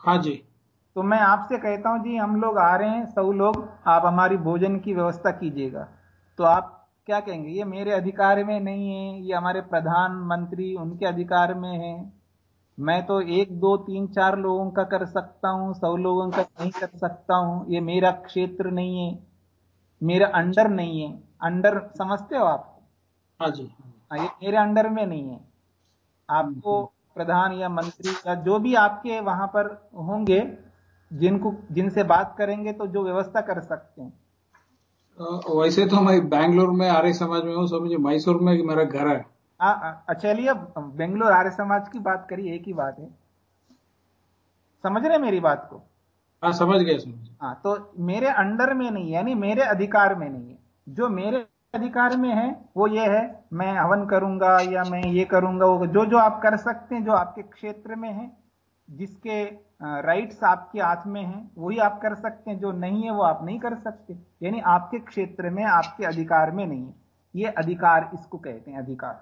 हाँ जी। तो मैं आपसे कहता हूँ जी हम लोग आ रहे हैं सब लोग आप हमारी भोजन की व्यवस्था कीजिएगा। तो आप क्या कहेंगे? ये मेरे अधिकार में नहीं है ये हमारे प्रधानमंत्री उनके अधिकार में है। मैं तो एक दो तीन चार लोगों का कर सकता हूँ सौ लोगों का नहीं कर सकता हूँ। ये मेरा क्षेत्र नहीं है मेरा अंडर नहीं है। अंडर समझते हो आप? हाँ जी। हाँ, ये मेरे अंडर में नहीं है। आपको प्रधान या मंत्री या जो भी आपके वहाँ पर होंगे जिनको जिनसे बात करेंगे तो जो व्यवस्था कर सकते हैं। वैसे तो मैं बैंगलोर में आर्य समाज में हूँ समझिए मैसूर में मेरा घर है। आ, आ, चलिए बेंगलोर आर्य समाज की बात करिए एक ही बात है। समझ रहे मेरी बात को? हाँ समझ गए समझ हाँ तो मेरे अंडर में नहीं है यानी मेरे अधिकार में नहीं है। जो मेरे अधिकार में है वो ये है मैं हवन करूँगा या मैं ये करूँगा वो जो जो आप कर सकते हैं जो आपके क्षेत्र में है जिसके राइट्स आपके हाथ में है वही आप कर सकते हैं जो नहीं है वो आप नहीं कर सकते। यानी आपके क्षेत्र में आपके अधिकार में नहीं है। ये अधिकार इसको कहते हैं अधिकार।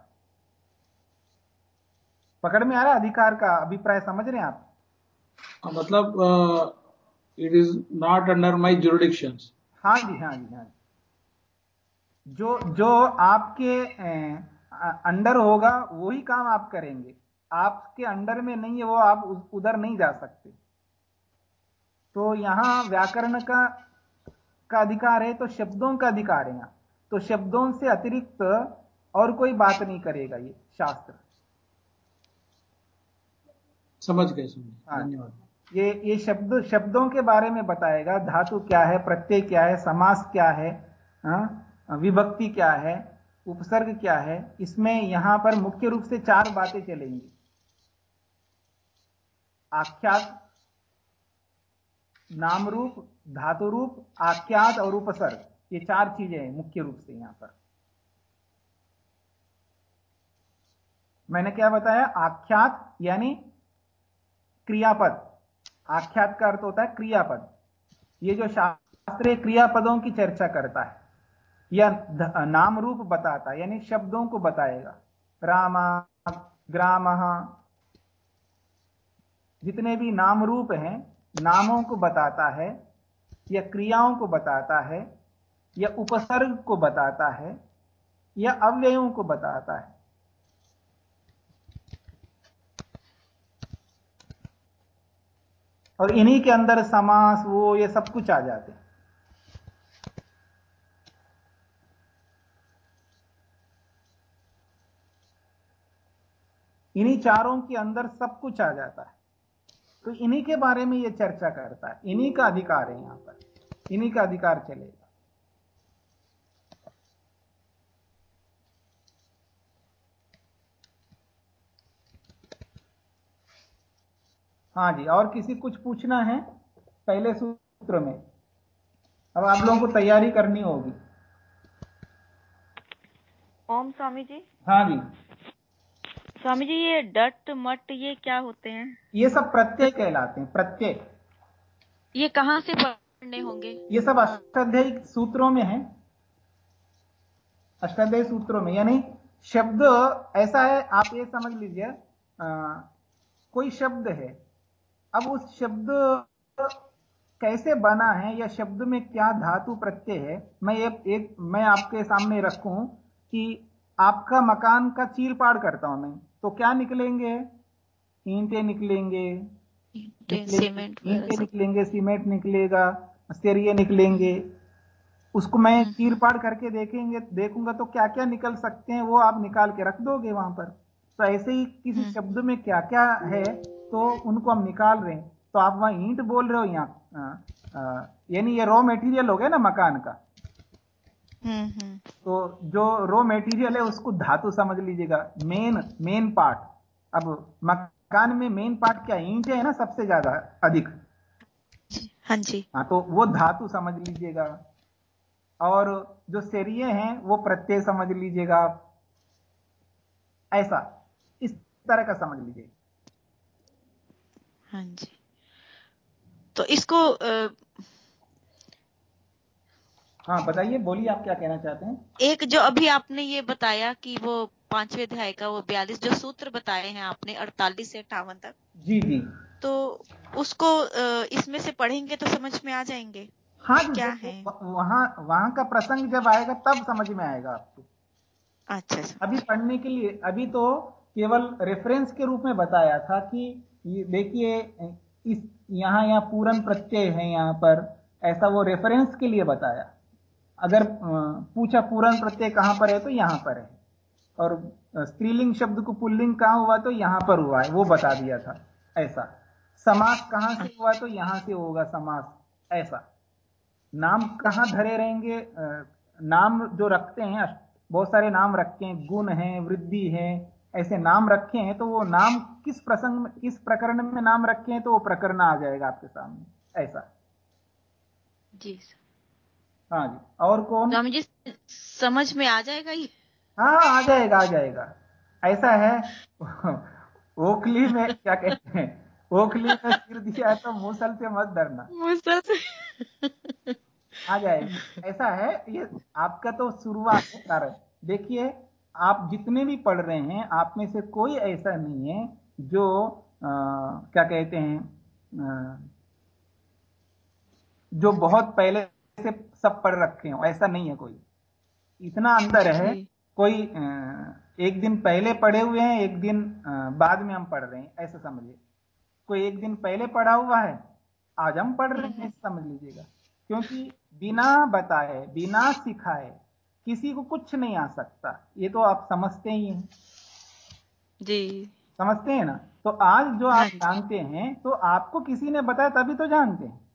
पकड़ में आ रहा अधिकार का अभिप्राय समझ रहे हैं आप? हाँ, मतलब it is not under my jurisdiction हाँ जी हाँ जी हाँ जी। जो जो आपके अंडर होगा वही काम आप करेंगे आपके अंडर में नहीं है वो आप उधर नहीं जा सकते तो यहाँ व्याकरण का का अधिकार है तो शब्दों का अधिकार है यहाँ तो शब्दों से अतिरिक्त और कोई बात नहीं करेगा ये शास्त्र समझ गए। हाँ। धन्यवाद ये ये शब्द शब्दों के बारे में बताएगा धातु क्या है प्रत्यय क्या है समास क्या है हाँ? विभक्ति क्या है? उपसर्ग क्या है? इसमें यहाँ पर मुख्य रूप से चार बातें चलेंगी। आख्यात नाम रूप धातु रूप आख्यात और उपसर्ग। ये चार चीज़ें हैं मुख्य रूप से यहाँ पर। मैंने क्या बताया? आख्यात यानी क्रियापद। आख्यात का अर्थ होता है क्रियापद। ये जो शास्त्रीय क्रियापदों की चर्चा करता है। या नाम रूप बताता, यानी शब्दों को बताएगा। राम, ग्राम, जितने भी नाम रूप हैं, नामों को बताता है, या क्रियाओं को बताता है, या उपसर्ग को बताता है, या अव्ययों को बताता है। और इन्हीं के अंदर समास, वो, ये सब कुछ आ जाते हैं। इन्हीं चारों के अंदर सब कुछ आ जाता है। तो इन्हीं के बारे में ये चर्चा करता है। इन्हीं का अधिकार है यहाँ पर। इन्हीं का अधिकार चलेगा। हाँ जी और किसी कुछ पूछना है पहले सूत्र में? अब आप लोगों को तैयारी करनी होगी। ओम स्वामी जी। हाँ जी। स्वामी जी ये डट मट ये क्या होते हैं? ये सब प्रत्यय कहलाते हैं प्रत्यय। ये कहाँ से पढ़ने होंगे? ये सब अष्टाध्यायी सूत्रों में है। अष्टाध्यायी सूत्रों में यानी शब्द ऐसा है आप ये समझ लीजिए कोई शब्द है। अब उस शब्द कैसे बना है या शब्द में क्या धातु प्रत्यय है मैं एक, एक मैं आपके सामने रखूँ कि आपका मकान का चीर पाड़ करता हूँ मैं। तो क्या निकलेंगे? ईंटें निकलेंगे। सीमेंट वगैरह निकलेंगे सीमेंट निकलेगा सरिये निकलेंगे। उसको मैं चीर पाड़ करके देखेंगे देखूँगा तो क्या क्या निकल सकते हैं वो आप निकाल के रख दोगे वहाँ पर। तो ऐसे ही किसी हम्म। शब्द में क्या क्या है तो उनको हम निकाल रहे हैं। तो आप वहाँ ईंट बोल रहे हो यहाँ यानी ये रॉ मटेरियल हो गया ना मकान का। हम्म हम्म तो जो रॉ मेटीरियल है उसको धातु समझ लीजिएगा। मेन मेन पार्ट अब मकान में मेन पार्ट क्या ईंट है ना सबसे ज़्यादा अधिक। हाँ जी। हाँ तो वो धातु समझ लीजिएगा। और जो सेरिये हैं वो प्रत्यय समझ लीजिएगा। आप ऐसा इस तरह का समझ लीजिए। हाँ जी। तो इसको अ, हाँ बताइए बोलिए आप क्या कहना चाहते हैं? एक जो अभी आपने ये बताया कि वो पांचवे अध्याय का वो बयालीस जो सूत्र बताए हैं आपने अड़तालीस से अट्ठावन तक। जी जी। तो उसको इसमें से पढ़ेंगे तो समझ में आ जाएँगे हाँ क्या है? वहाँ वहाँ का प्रसंग जब आएगा तब समझ में आएगा आपको। अच्छा अच्छा। अभी पढ़ने के लिए अभी तो केवल रेफरेंस के रूप में बताया था कि देखिए इस यहाँ यहाँ पूरन प्रत्यय है यहाँ पर ऐसा वो रेफरेंस के लिए बताया। अगर पूछा पूरन प्रत्यय कहाँ पर है तो यहाँ पर है। और स्त्रीलिंग शब्द को पुल्लिंग कहाँ हुआ तो यहाँ पर हुआ है, वो बता दिया था, ऐसा। समास कहाँ से हुआ तो यहाँ से होगा समास, ऐसा। नाम कहाँ धरे रहेंगे नाम जो रखते हैं बहुत सारे नाम रखे हैं, गुण है, वृद्धि है, ऐसे नाम रखे हैं तो वो नाम किस प्रसंग में, किस प्रकरण में नाम रखे हैं तो वो प्रकरण आ जाएगा आपके सामने, ऐसा। जी हाँ जी। और कौन? स्वामी जी समझ में आ जाएगा ये? हाँ आ जाएगा आ जाएगा। ऐसा है? ओखली में क्या कहते हैं? ओखली में सिर दिया है तो मूसल से मत डरना मुझसे से आ जाएगा ऐसा है? ये आपका तो शुरुआत है कारण। देखिए आप जितने भी पढ़ रहे हैं आप में से कोई ऐसा नहीं है जो आ, क्या कहते हैं आ, जो बहुत पहले सब पढ़ रखे हो ऐसा नहीं है कोई। इतना अंदर है कोई एक दिन पहले पढ़े हुए हैं एक दिन बाद में हम पढ़ रहे हैं ऐसा समझिए। कोई एक दिन पहले पढ़ा हुआ है आज हम पढ़ रहे हैं समझ लीजिएगा। क्योंकि बिना बताए बिना सिखाए किसी को कुछ नहीं आ सकता। ये तो आप समझते ही हैं। जी। समझते हैं ना? तो आज जो आप हाँ जानते हैं तो आपको किसी ने बताया तभी तो जानते हैं।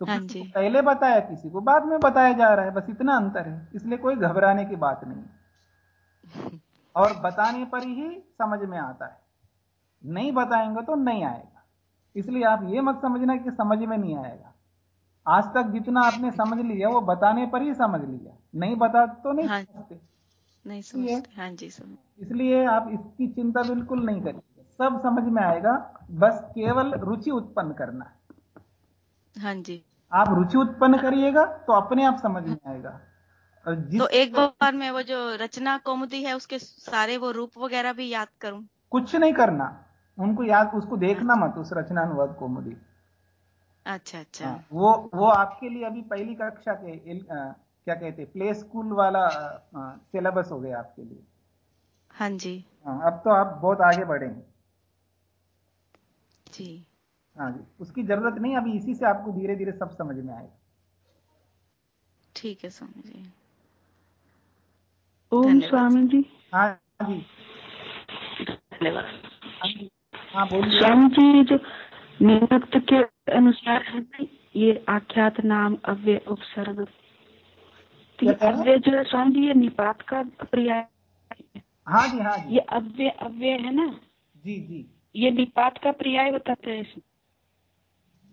तो हाँ जी। को पहले बताया किसी को बाद में बताया जा रहा है बस इतना अंतर है इसलिए कोई घबराने की बात नहीं और बताने पर ही समझ में आता है। नहीं बताएँगे तो नहीं आएगा। इसलिए आप ये मत समझना कि समझ में नहीं आएगा। आज तक जितना आपने समझ लिया वो बताने पर ही समझ लिया। नहीं बता तो नहीं हाँ। समझते। नहीं समझते। हाँ जी समझ। इसलिए आप इसकी चिंता बिल्कुल नहीं करिए। सब समझ में आएगा। बस केवल रुचि उत्पन्न करना है। हाँ जी। आप रुचि उत्पन्न करिएगा तो अपने आप समझ में आएगा। तो एक बार मैं वो जो रचना कौमुदी है उसके सारे वो रूप वगैरह भी याद करूँ? कुछ नहीं करना। उनको याद उसको देखना मत उस रचना अनुवाद कौमुदी। अच्छा अच्छा। हाँ, वो वो आपके लिए अभी पहली कक्षा के इल- अ, क्या कहते प्ले स्कूल वाला सिलेबस हो गया आपके लिए। हाँ जी। हाँ, अब तो आप बहुत आगे बढ़े हैं जी। हाँ जी। उसकी ज़रूरत नहीं अभी इसी से आपको धीरे धीरे सब समझ में आएगा। ठीक है स्वामी जी ओम स्वामी जी हाँ जी। धन्यवाद। हाँ जी। हाँ बोलिए। स्वामी जी जो निरुक्त के अनुसार है ये आख्यात नाम अव्य उपसर्ग। ये क्या कह रहे? अव्यय जो है स्वामी जी ये निपात का पर्याय हाँ। जी हाँ जी। ये अव्य अव्य है ना? जी जी। ये निपात का पर्याय बताते हैं इसमें।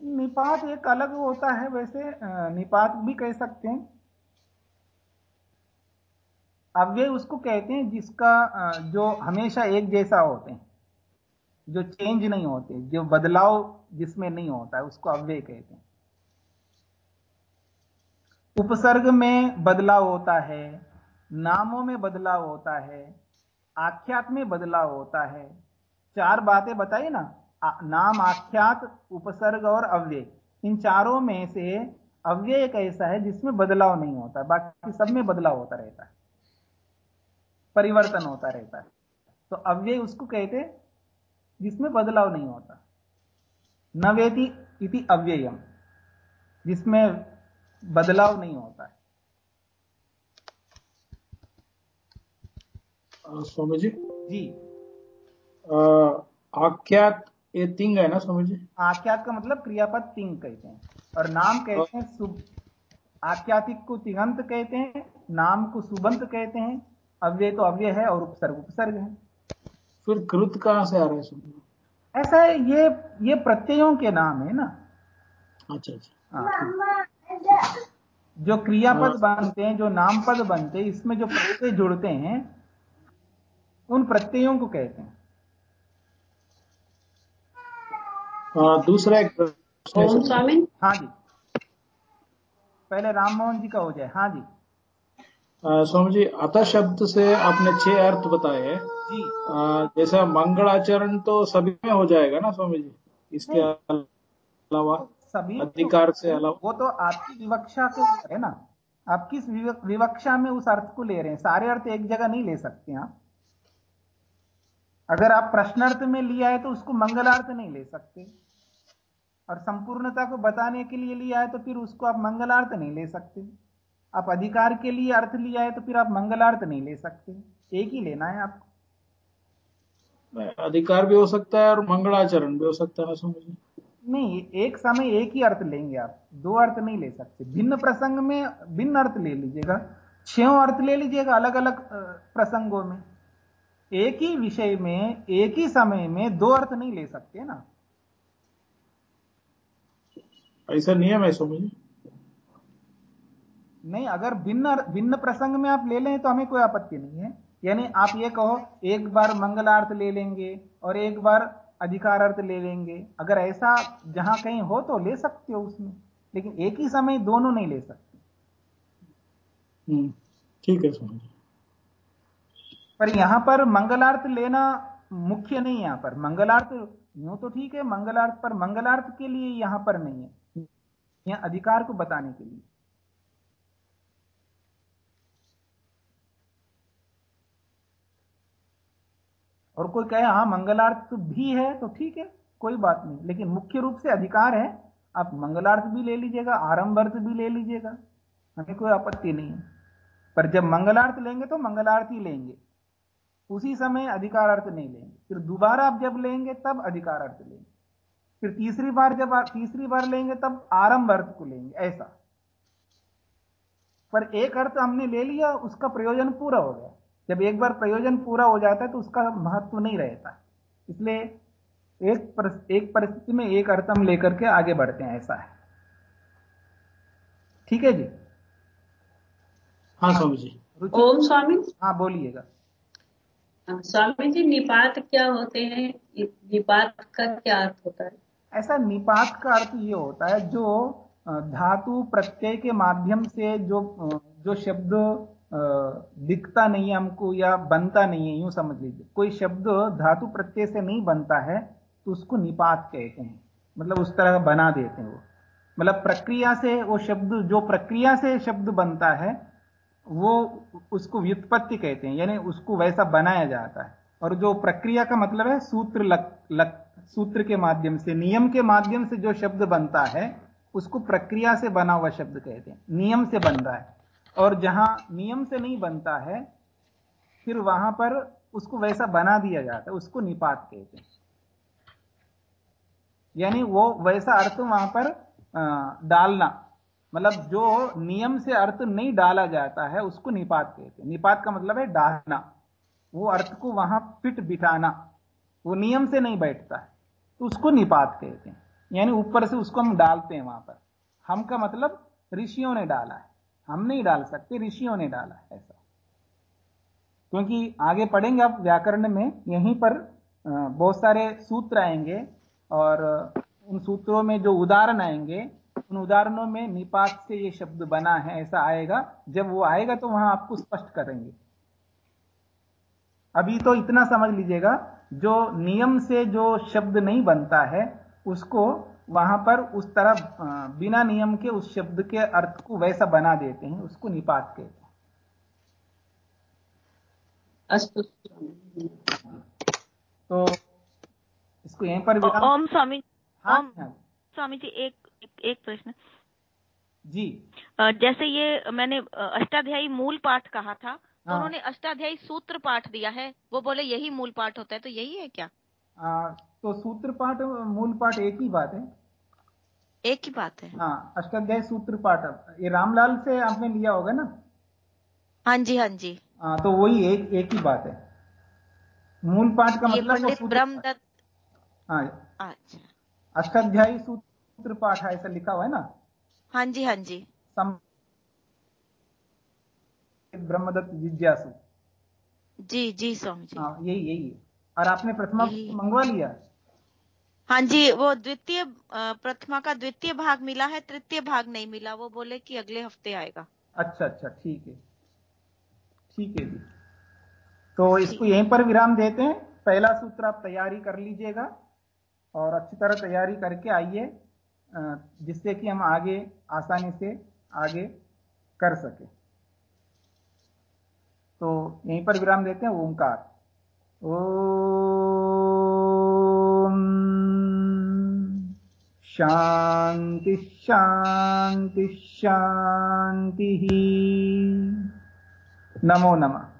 निपात एक अलग होता है, वैसे निपात भी कह सकते हैं। अव्यय उसको कहते हैं जिसका जो हमेशा एक जैसा होते हैं, जो चेंज नहीं होते, जो बदलाव जिसमें नहीं होता है, उसको अव्यय कहते हैं। उपसर्ग में बदलाव होता है, नामों में बदलाव होता है, आख्यात में बदलाव होता है, चार बातें बताई ना नाम आख्यात उपसर्ग और अव्यय। इन चारों में से अव्यय एक ऐसा है जिसमें बदलाव नहीं होता बाकी सब में बदलाव होता रहता है। परिवर्तन होता रहता है। तो अव्यय उसको कहते जिसमें बदलाव नहीं होता। नवेति इति अव्ययम जिसमें बदलाव नहीं होता है। स्वामी जी? जी। आख्यात ये तिंग है ना स्वामी जी आख्यात का मतलब क्रियापद तिंग कहते हैं। और नाम कहते हैं सुब आख्यातिक को तिगंत कहते हैं नाम को सुबंत कहते हैं अव्यय तो अव्यय है और उपसर्ग उपसर्ग है। फिर कृत कहाँ से आ रहा है ऐसा है ये ये प्रत्ययों के नाम है ना। अच्छा अच्छा। हाँ। जो क्रियापद बनते हैं जो नामपद बनते हैं इसमें जो प्रत्यय जुड़ते हैं उन प्रत्ययों को कहते हैं। दूसरा एक है स्वामी। हाँ जी। पहले राम मोहन जी का हो जाए। हाँ जी। स्वामी जी अतः शब्द से आपने छह अर्थ बताए हैं। जी। जैसा मंगलाचरण तो सभी में हो जाएगा ना स्वामी जी? इसके अलावा सभी अधिकार से अलावा वो तो आपकी विवक्षा के ऊपर है ना? आप किस विवक्षा में उस अर्थ को ले रहे हैं? सारे अर्थ एक जगह नहीं ले सकते आप। अगर आप प्रश्नार्थ में लिया है तो उसको मंगलार्थ नहीं ले सकते। और संपूर्णता को बताने के लिए लिया है तो फिर उसको आप मंगलार्थ नहीं ले सकते। आप अधिकार के लिए अर्थ लिया है तो फिर आप मंगलार्थ नहीं ले सकते। एक ही लेना है आपको। अधिकार भी हो सकता है और मंगलाचरण भी हो सकता है जी नहीं एक समय एक ही अर्थ लेंगे आप। दो अर्थ नहीं ले सकते। भिन्न प्रसंग में भिन्न अर्थ ले लीजिएगा। छो अर्थ ले लीजिएगा अलग अलग प्रसंगों में। एक ही विषय में एक ही समय में दो अर्थ नहीं ले सकते ना। ऐसा नियम है स्वामी जी। नहीं अगर भिन्न भिन्न प्रसंग में आप ले लें तो हमें कोई आपत्ति नहीं है। यानी आप ये कहो एक बार मंगलार्थ ले लेंगे और एक बार अधिकार अर्थ ले लेंगे। अगर ऐसा जहाँ कहीं हो तो ले सकते हो उसमें लेकिन एक ही समय दोनों नहीं ले सकते। हम्म, ठीक है स्वामी पर यहाँ पर मंगलार्थ लेना मुख्य नहीं यहाँ पर। मंगलार्थ यूँ तो ठीक है, मंगलार्थ पर मंगलार्थ के लिए यहाँ पर नहीं है। यहाँ अधिकार को बताने के लिए। और कोई कहे हाँ मंगलार्थ भी है तो ठीक है, कोई बात नहीं। लेकिन मुख्य रूप से अधिकार है, आप मंगलार्थ भी ले लीजिएगा, आरंभ अर्थ भी ले लीजिएगा। हमें कोई आपत्ति नहीं है। पर जब मंगलार्थ लेंगे तो मंगलार्थ ही लेंगे। उसी समय अधिकार अर्थ नहीं लेंगे। फिर दोबारा आप जब लेंगे तब अधिकार अर्थ लेंगे। फिर तीसरी बार जब आप तीसरी बार लेंगे तब आरंभ अर्थ को लेंगे ऐसा। पर एक अर्थ हमने ले लिया उसका प्रयोजन पूरा हो गया। जब एक बार प्रयोजन पूरा हो जाता है तो उसका महत्व नहीं रहता। इसलिए एक पर, एक परिस्थिति में एक अर्थ हम लेकर के आगे बढ़ते हैं ऐसा है। ठीक है जी? हाँ स्वामी जी। ओम स्वामी। हाँ बोलिएगा। स्वामी जी निपात क्या होते हैं? निपात का क्या अर्थ होता है? ऐसा निपात का अर्थ ये होता है, जो धातु प्रत्यय के माध्यम से जो जो शब्द दिखता नहीं है हमको या बनता नहीं है, यूँ समझ लीजिए। कोई शब्द धातु प्रत्यय से नहीं बनता है तो उसको निपात कहते हैं। मतलब उस तरह बना देते हैं वो। मतलब प्रक्रिया से वो शब्द, जो प्रक्रिया से शब्द बनता है वो उसको व्युत्पत्ति कहते हैं यानी उसको वैसा बनाया जाता है। और जो प्रक्रिया का मतलब है सूत्र लक, लक सूत्र के माध्यम से नियम के माध्यम से जो शब्द बनता है उसको प्रक्रिया से बना हुआ शब्द कहते हैं नियम से बन रहा है। और जहाँ नियम से नहीं बनता है फिर वहाँ पर उसको वैसा बना दिया जाता है उसको निपात कहते हैं। यानी वो वैसा अर्थ वहाँ पर डालना मतलब जो नियम से अर्थ नहीं डाला जाता है, उसको निपात कहते हैं। निपात का मतलब है डालना। वो अर्थ को वहाँ फिट बिठाना। वो नियम से नहीं बैठता है। तो उसको निपात कहते हैं। यानी ऊपर से उसको हम डालते हैं वहाँ पर। हम का मतलब ऋषियों ने डाला है। हम नहीं डाल सकते, ऋषियों ने डाला है ऐसा। क्योंकि आगे पढ़ेंगे आप व्याकरण में, यहीं पर बहुत सारे सूत्र आएँगे और उन सूत्रों में जो उदाहरण आएँगे उन उदाहरणों में निपात से ये शब्द बना है ऐसा आएगा। जब वो आएगा तो वहाँ आपको स्पष्ट करेंगे। अभी तो इतना समझ लीजिएगा जो नियम से जो शब्द नहीं बनता है उसको वहाँ पर उस तरह बिना नियम के उस शब्द के अर्थ को वैसा बना देते हैं उसको निपात कहते हैं। तो इसको यहीं पर ओम स्वामी हाँ, हाँ, स्वामी जी एक एक प्रश्न। जी। जैसे ये मैंने अष्टाध्यायी मूल पाठ कहा था तो हाँ। उन्होंने अष्टाध्यायी सूत्र पाठ दिया है। वो बोले यही मूल पाठ होता है तो यही है क्या? आ, तो सूत्र पाठ मूल पाठ एक ही बात है। एक ही बात है। हाँ अष्टाध्याय सूत्र पाठ। ये रामलाल से आपने लिया होगा ना? हाँ जी हाँ जी। हाँ तो वही एक एक ही बात है। मूल पाठ का मतलब ब्रह्मदत्त हाँ। अच्छा। अष्टाध्यायी सूत्र सूत्र पाठ ऐसा लिखा हुआ है ना? हाँ जी हाँ जी। सम ब्रह्मदत्त जिज्ञासु। जी जी स्वामी जी। हाँ यही यही। और आपने प्रथमा मंगवा लिया? हाँ जी वो द्वितीय प्रथमा का द्वितीय भाग मिला है तृतीय भाग नहीं मिला वो बोले कि अगले हफ़्ते आएगा। अच्छा अच्छा ठीक है। ठीक है जी। तो इसको यहीं पर विराम देते हैं। पहला सूत्र आप तैयारी कर लीजिएगा और अच्छी तरह तैयारी करके आइए। जिससे कि हम आगे आसानी से आगे कर सके। तो यहीं पर विराम देते हैं, ओंकार। ओ शांति शांति शांति नमो नमः।